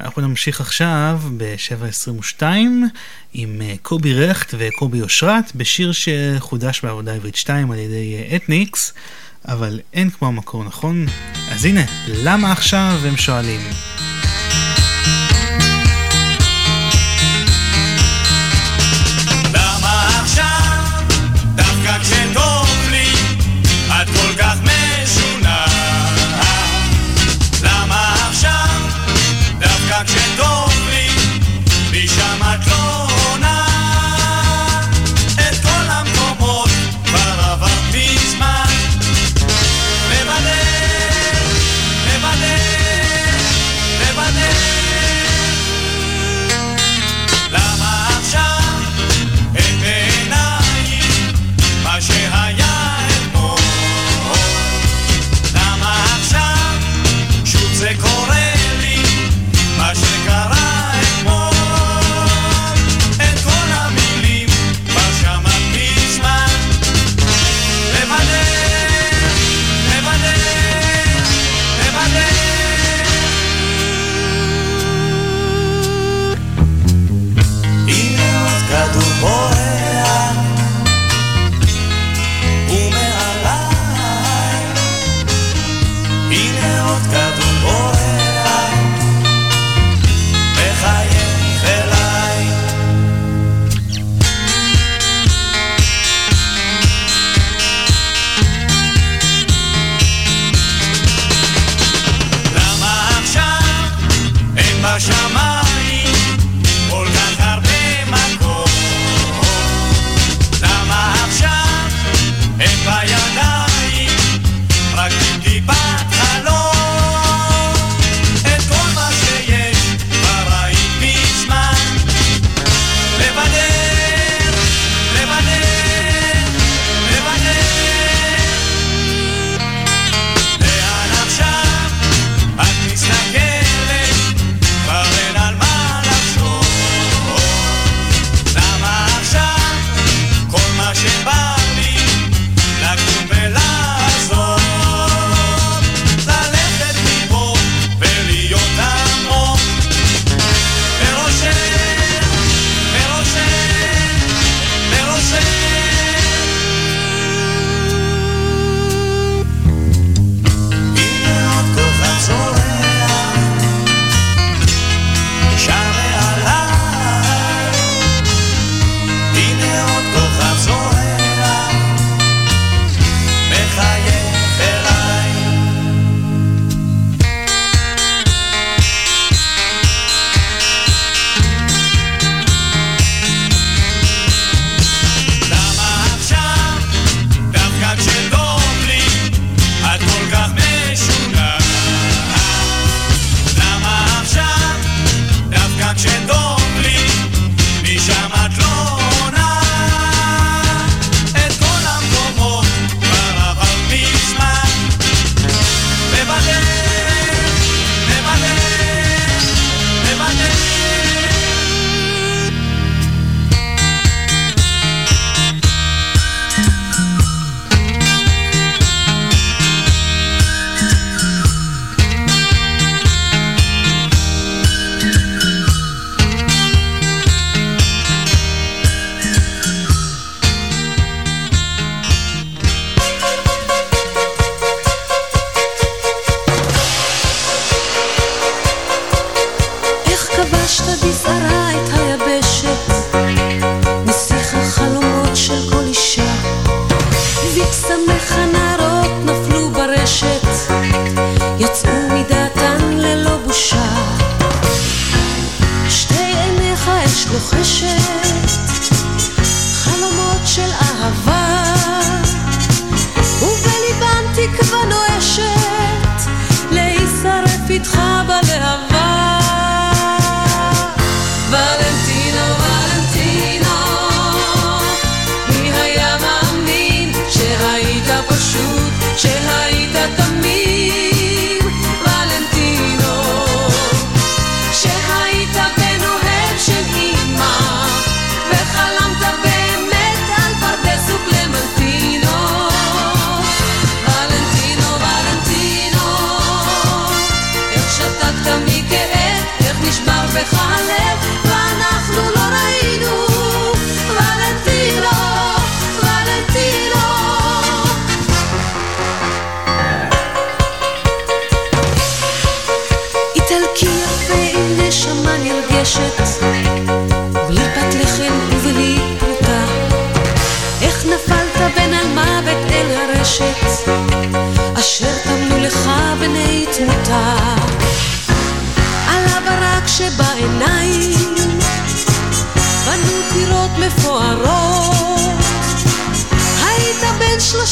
אנחנו נמשיך עכשיו ב-722 עם אה, קובי רכט וקובי אושרת בשיר שחודש בעבודה עברית 2 על ידי אה, אתניקס, אבל אין כמו המקור נכון. אז הנה, למה עכשיו הם שואלים?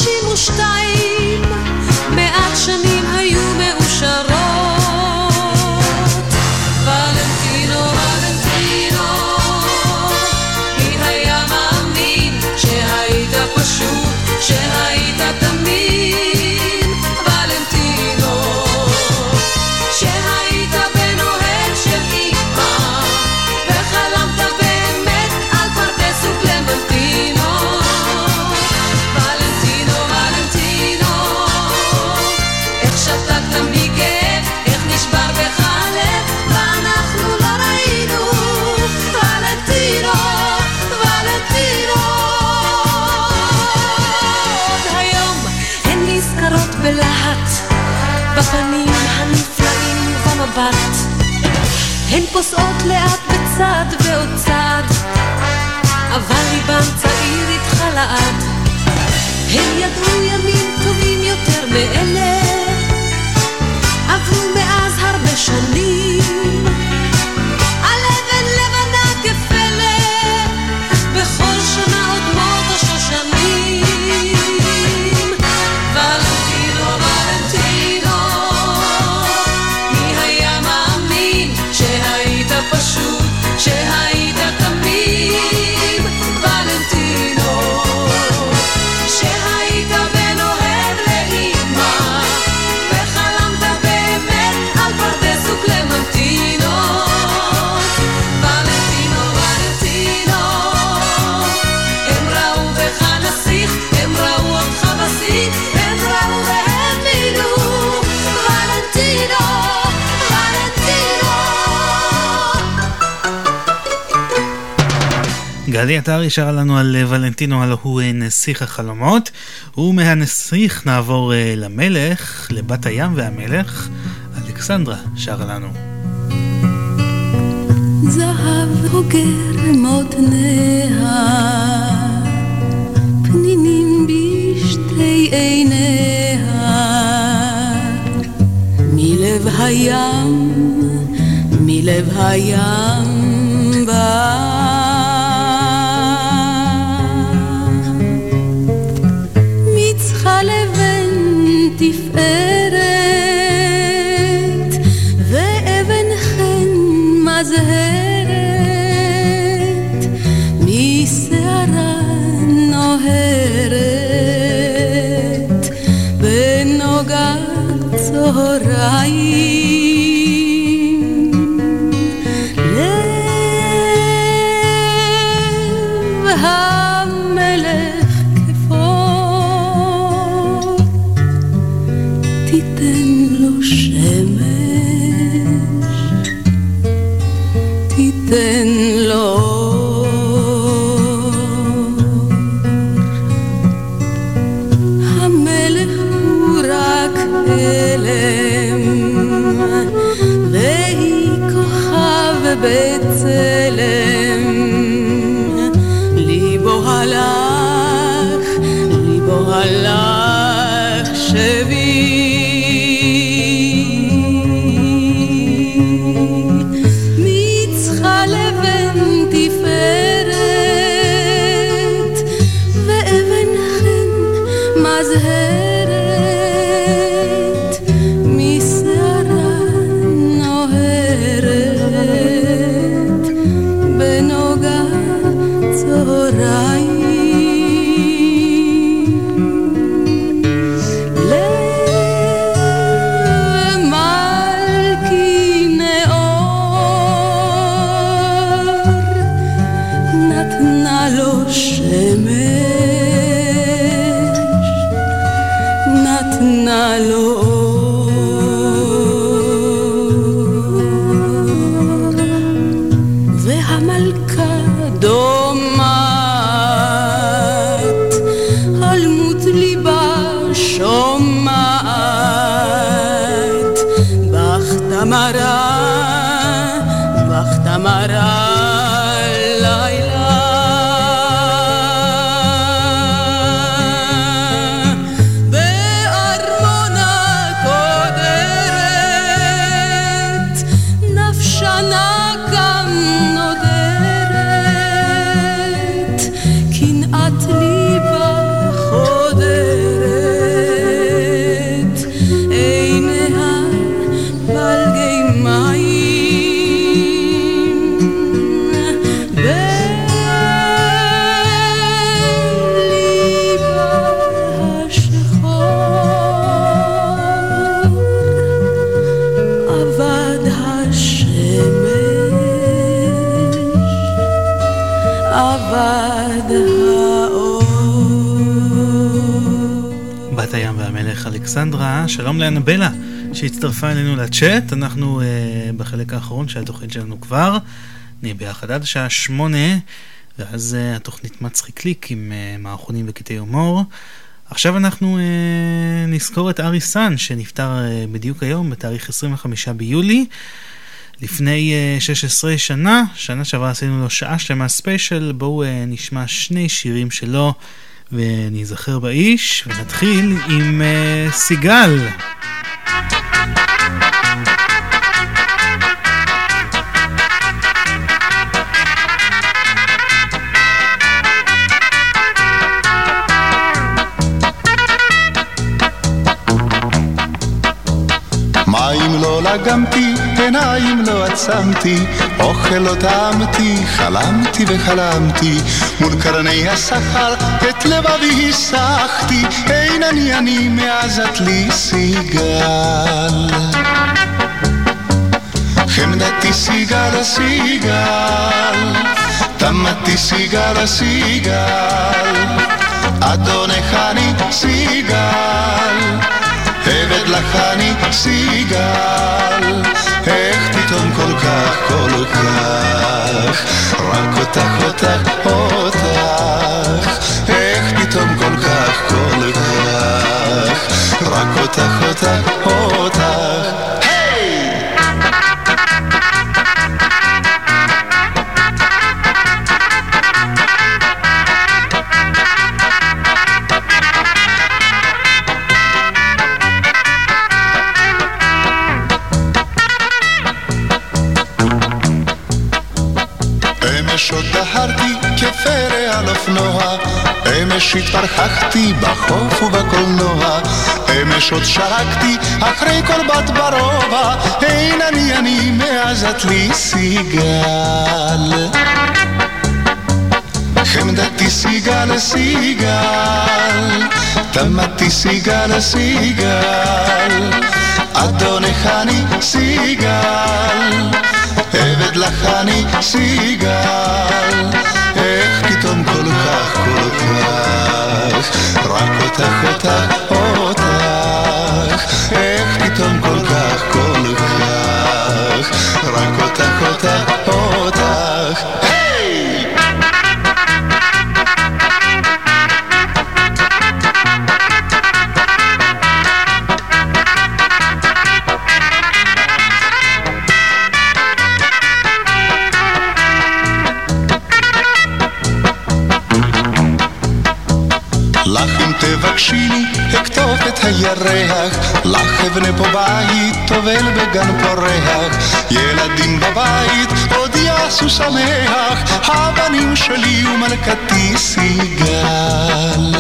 últimos tais. Tá? פוסעות לאט בצד ועוד צד, אבל ליבם צעיר איתך לאט. הם ידעו ימים טובים יותר מאלה, עברו מאז הרבה שנים. גדי עטרי שר לנו על אה, ולנטינו, הלו הוא אה, נסיך החלומות, ומהנסיך נעבור אה, למלך, לבת הים והמלך, אלכסנדרה שר לנו. זהב חוגר מותניה, פנינים בשתי עיניה, מלב הים, מלב הים בא. Ooh. שלום לאנבלה שהצטרפה אלינו לצ'אט, אנחנו אה, בחלק האחרון של התוכנית שלנו כבר, נהיה ביחד עד השעה שמונה, ואז אה, התוכנית מצחיקליק עם אה, מערכונים וקטעי הומור. עכשיו אנחנו אה, נזכור את אריס סאן שנפטר uh, בדיוק היום, בתאריך 25 ביולי. לפני אה, 16 שנה, שנה שעברה עשינו לו שעה שלמה special, בואו אה, נשמע שני שירים שלו וניזכר באיש, ונתחיל עם uh, סיגל. מים לא לגמתי, עיניים לא עצמתי, אוכל לא טעמתי, חלמתי וחלמתי, מול קרני השכר את לבבי הסחתי, אין אני אני מאז את לי סיגל. חמדתי סיגל סיגל, תמתי סיגל סיגל, אדונך אני סיגל. עבד לך אני סיגל, איך פתאום כל כך, כל כך, רק אותך, אותך, אותך, איך פתאום כל כך, כל כך, רק אותך, אותך, אותך. אמש התפרחחתי בחוף ובקולנוע, אמש עוד שרקתי אחרי כל בת ברובע, אין אני אני מאז את לי סיגל. חמדתי סיגל סיגל, תמתי סיגל סיגל, אדונך אני סיגל. עבד לך אני סיגל, רק אותך, אותך, הירח, לך אבנה פה בית, טובל בגן פורח, ילדים בבית, עוד יעשו שמח, הבנים שלי ומלכתי סיגל.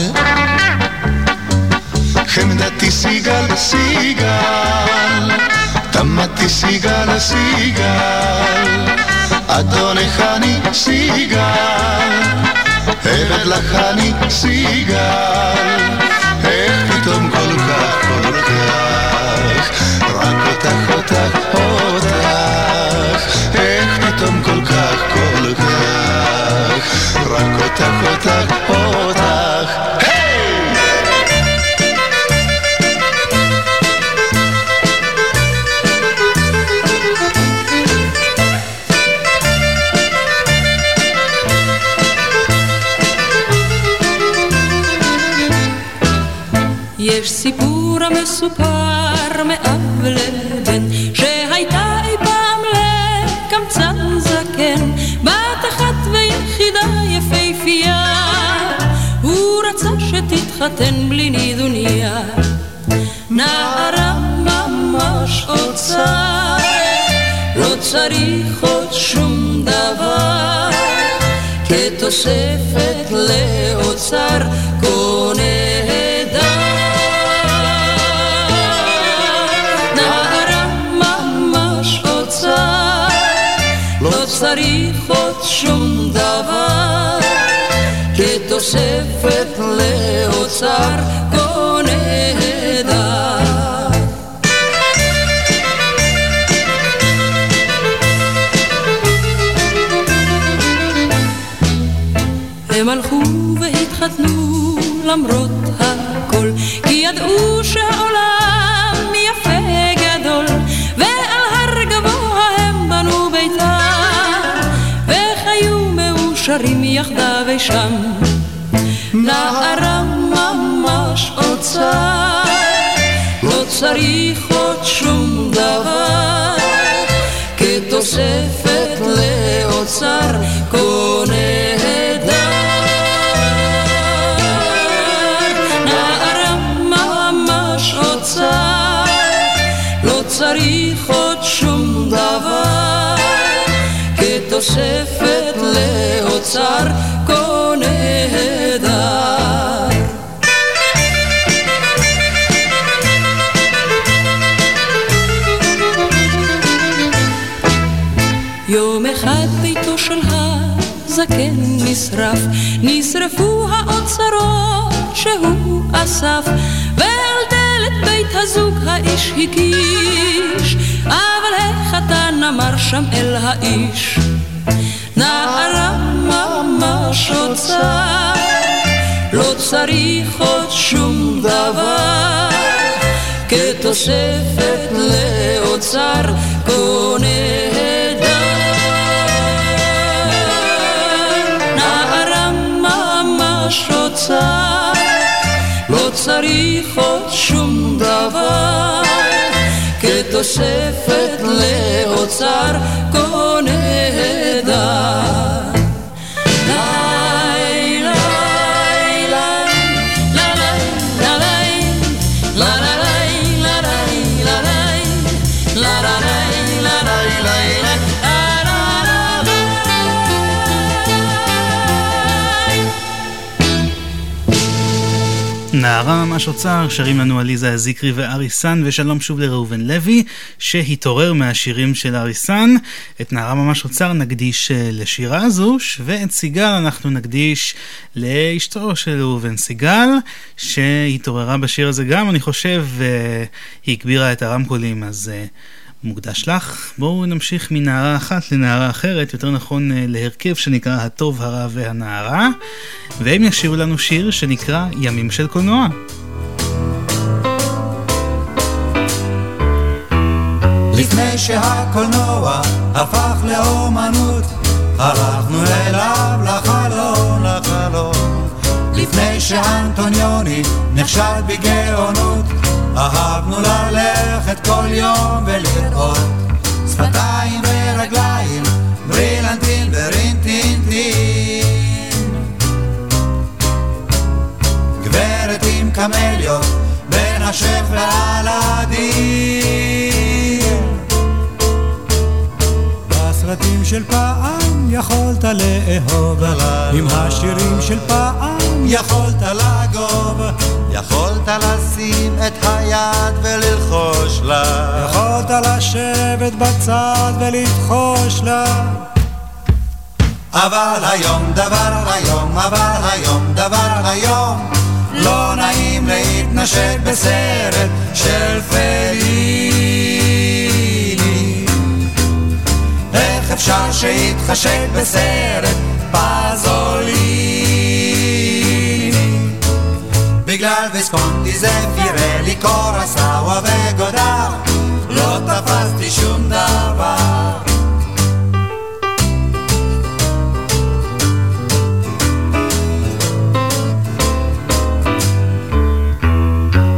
חמדתי סיגל, סיגל, תמתי סיגל, סיגל, אדונך אני סיגל. עבד לך אני סיגל, איך פתאום אותך, אותך, אותך, איך פתאום כל כך, כל כך, רק אותך, אותך, אותך. יש סיפור המסופר מאב שתתחתן בלי נידוניה נערה ממש אוצר לא צריך עוד שום דבר כתוספת לאוצר כתוספת לאוצר כה נהדר. הם הלכו והתחתנו למרות הכל, כי ידעו שהעולם יפה גדול, ועל הר גבוה הם בנו ביתם, וחיו מאושרים יחדיו אי שם. אוצר, לא צריך עוד שום דבר, כתוספת לאוצר כה נהדר. נערה ממש אוצר, לא צריך עוד שום דבר, כתוספת לאוצר כה הזקן נשרף, נשרפו האוצרות שהוא אסף, ועל דלת בית הזוג האיש הקיש, אבל החתן אמר שם אל האיש, נערה ממש אוצר, לא צריך עוד שום דבר, כתוספת לאוצר כה ממש אוצר, לא צריך עוד שום דבר, כתוספת לאוצר כה נהדר. נערה ממש אוצר, שרים לנו עליזה זיקרי ואריסן, ושלום שוב לראובן לוי, שהתעורר מהשירים של אריסן. את נערה ממש אוצר נקדיש אה, לשירה הזו, ואת סיגל אנחנו נקדיש לאשתו של ראובן סיגל, שהתעוררה בשיר הזה גם, אני חושב, אה, היא הגבירה את הרמקולים, אז... אה, מוקדש לך. בואו נמשיך מנערה אחת לנערה אחרת, יותר נכון אה, להרכב שנקרא הטוב, הרע והנערה, והם ישירו לנו שיר שנקרא ימים של קולנוע. לפני שהקולנוע הפך לאומנות, הלכנו אליו לחלון, לחלון. לפני שאנטוניוני נחשד בגאונות, אהבנו ללכת כל יום ולראות שפתיים ורגליים, ברילנטין ורינטינטין. גברת עם קמליות, בין השף והלדין. בסרטים של פעם יכולת לאהוב, עם השירים של פעם יכולת לגוב. יכולת לשים את היד וללחוש לה. יכולת לשבת בצד ולבחוש לה. אבל היום דבר היום, אבל היום דבר היום, לא נעים להתנשק בסרט של פליני. איך אפשר שיתחשק בסרט פזולין? בגלל ויסקונטי זה פירלי קורסאווה וגודר, לא תפסתי שום דבר.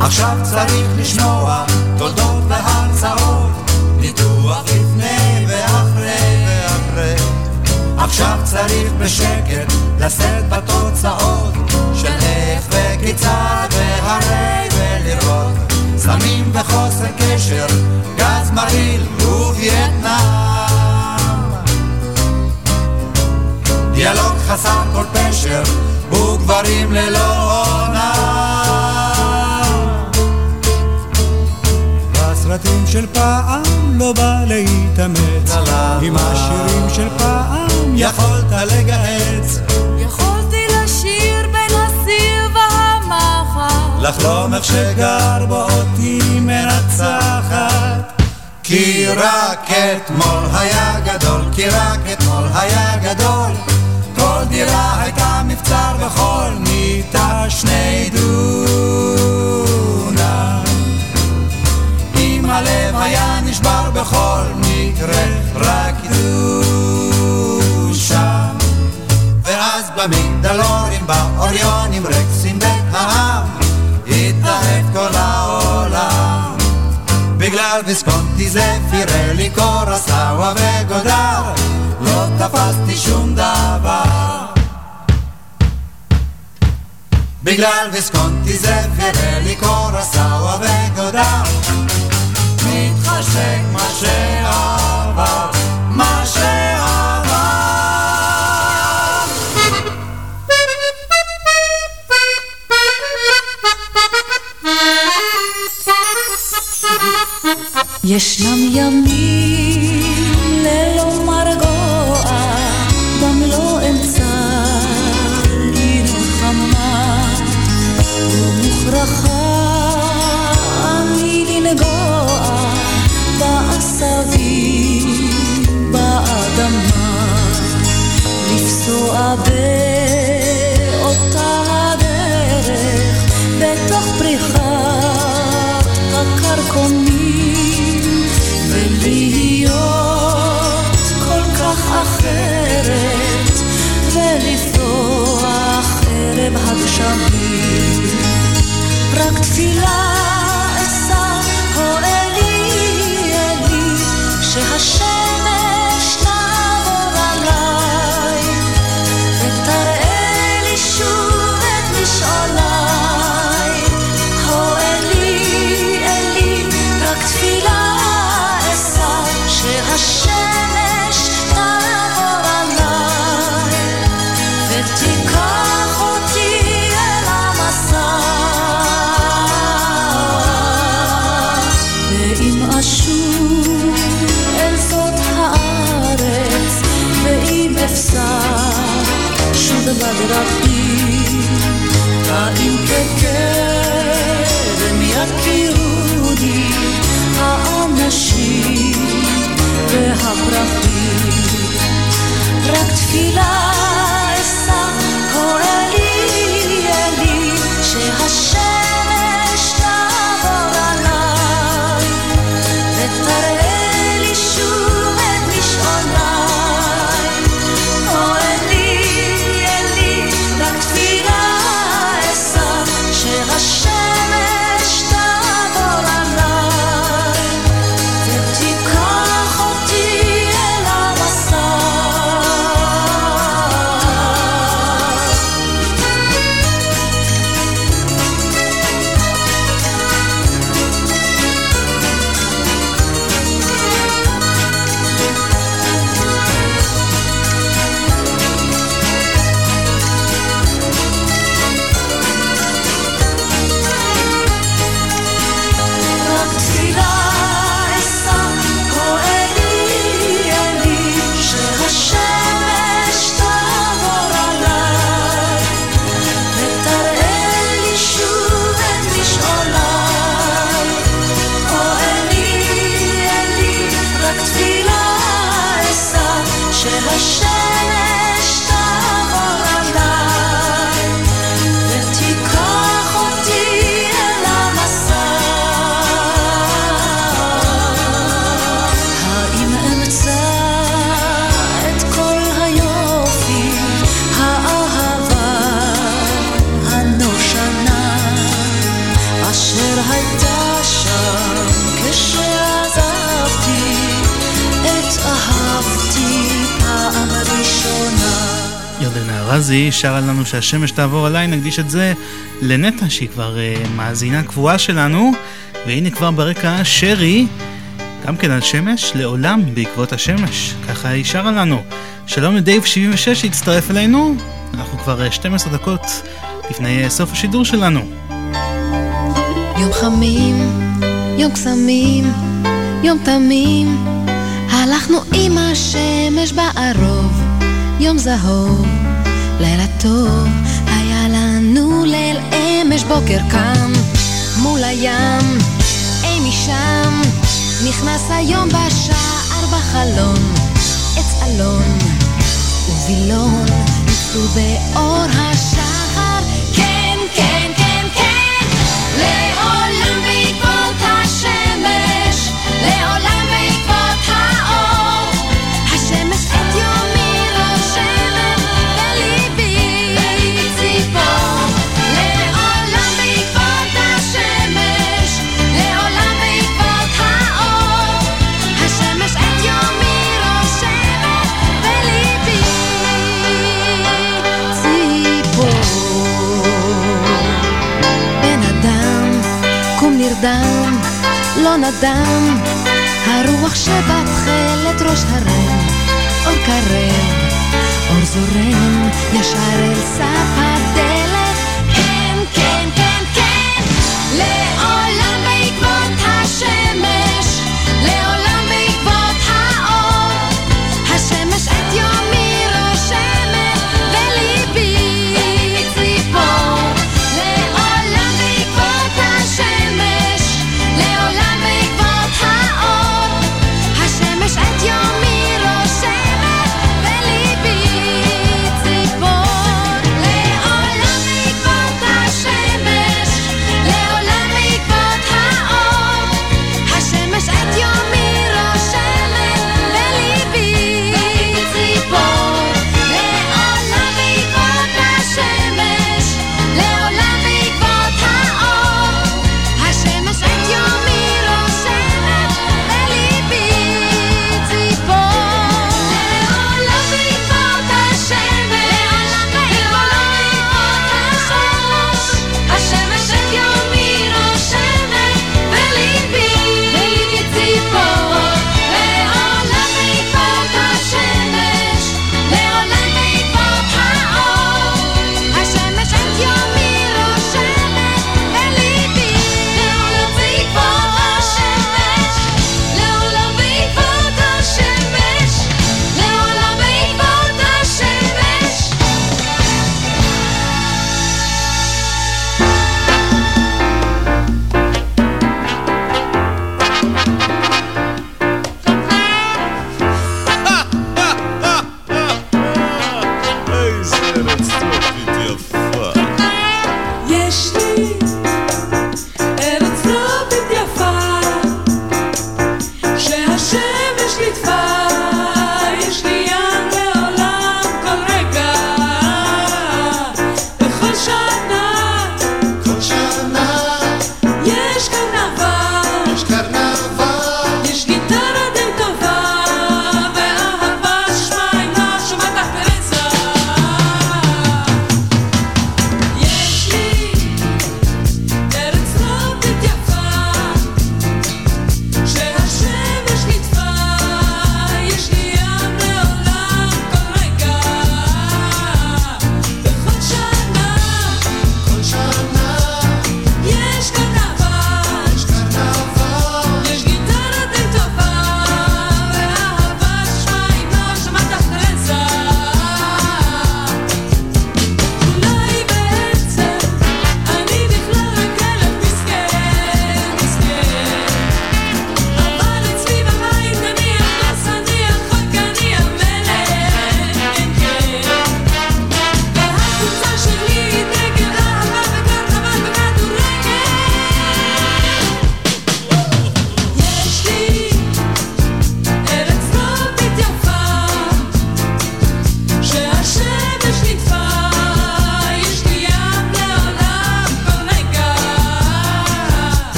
עכשיו צריך לשמוע תולדות להר עכשיו צריך בשקט לשאת בתוצאות של איך וכיצד והרי ולראות. סמים וחוסר קשר גז מרעיל ווייטנאם דיאלוג חסר כל פשר וגברים ללא עונה. בסרטים של פעם לא בא להתאמץ עם השירים של פעם יכולת לגהץ. יכולתי לשיר בין הסיר והמחר לחלום איך שגר בו אותי מנצחת כי רק אתמול היה גדול, כי רק אתמול היה גדול. כל דירה הייתה מבצר וכל מיטה שני דונם. אם הלב היה נשבר בכל מקרה רק קדושה במגדלורים, באוריונים, רקסים והעם התאהב כל העולם בגלל ויסקונטי זה פירלי קורסאווה וגודר לא תפסתי שום דבר בגלל ויסקונטי זה פירלי קורסאווה וגודר מתחשק מה שעבר מה שעבר ישנם ימים ללא מרגוע, גם לא אמצע מלחמה, ומוכרחה אני לנגוע בעשבים, באדמה, לפסוע באותה ערב הגשמים. רק תפילה ארזי שרה לנו שהשמש תעבור עליי, נקדיש את זה לנטע שהיא כבר uh, מאזינה קבועה שלנו, והנה כבר ברקע שרי, גם כן על שמש, לעולם בעקבות השמש, ככה היא שרה לנו. שלום לדייב 76 שהצטרף אלינו, אנחנו כבר uh, 12 דקות לפני uh, סוף השידור שלנו. יום חמים, יום קסמים, יום תמים, הלכנו עם השמש בערוב, יום זהוב, לילה טוב, היה לנו ליל אמש בוקר קם, מול הים, אי משם, נכנס היום בשער בחלון, עץ אלון ווילון, ניצלו באור השחר, כן, כן, כן, נדם, הרוח שבתכלת ראש הרם, אור קרב, אור זורם, ישר אל סף הדלת,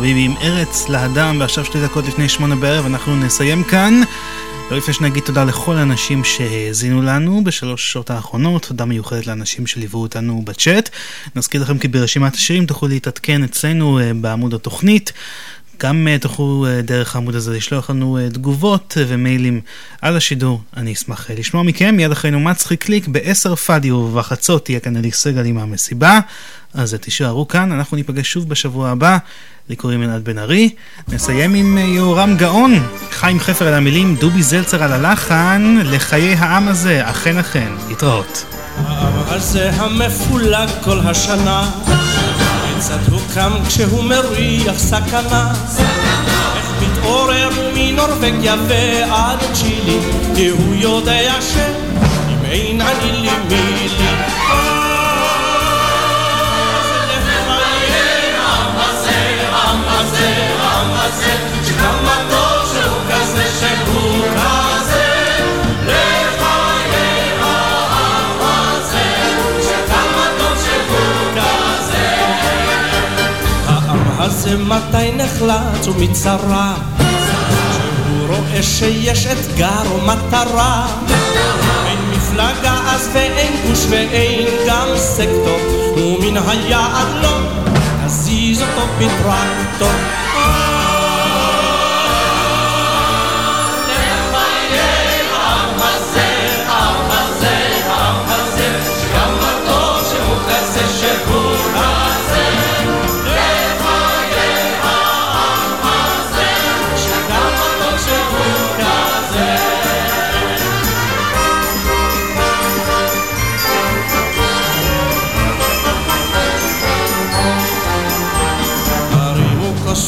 חביבי עם ארץ לאדם, ועכשיו שתי דקות לפני שמונה בערב אנחנו נסיים כאן. לא לפני שנגיד תודה לכל האנשים שהאזינו לנו בשלוש שעות האחרונות, תודה מיוחדת לאנשים שליוו אותנו בצ'אט. נזכיר לכם כי ברשימת השירים תוכלו להתעדכן אצלנו אה, בעמוד התוכנית. גם אה, תוכלו אה, דרך העמוד הזה לשלוח לנו תגובות ומיילים על השידור. אני אשמח לשמוע מכם. מיד אחרינו מצחיק קליק ב-10 פדיו ובחצות תהיה כאן אליק סגל עם המסיבה. אז תישארו כאן, אנחנו ניפגש שוב בשבוע הבא. לי קוראים אלעד בן ארי. נסיים עם אה, יהורם גאון, חיים חפר על המילים, דובי זלצר על הלחן, לחיי העם הזה, אכן אכן. להתראות. העם הזה המפולג כל השנה, כיצד הוא קם כשהוא מריח סכנה? איך מתעורר מנורבגיה ועד צ'ילי, כי הוא יודע שאם אין אני לי מי הזה מתי נחלץ ומצרה, שהוא רואה שיש אתגר או מטרה. אין מפלגה אז ואין גוש ואין גם סקטור. ומן היעד לא תזיז אותו. בטרקטור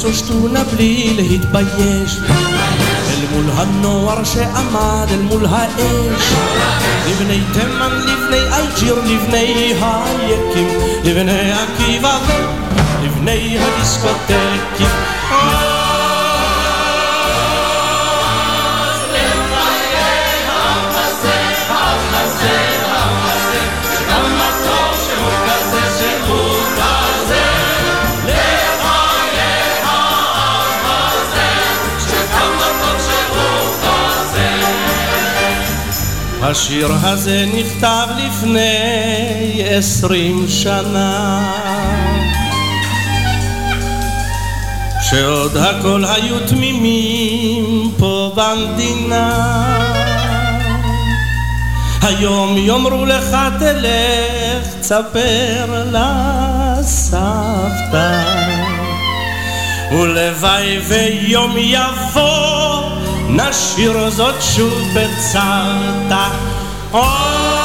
כוס ושתונה בלי להתבייש. אל מול הנוער שעמד אל מול האש. לבני תימן, לבני אלג'יר, לבני היקים לבני עקיבא ולבני הדיסקוטקים השיר הזה נכתב לפני עשרים שנה. שעוד הכל היו תמימים פה במדינה. היום יאמרו לך תלך תספר לסבתא. ולוואי ויום יבוא נשיר זאת שוב בצוותא. אוי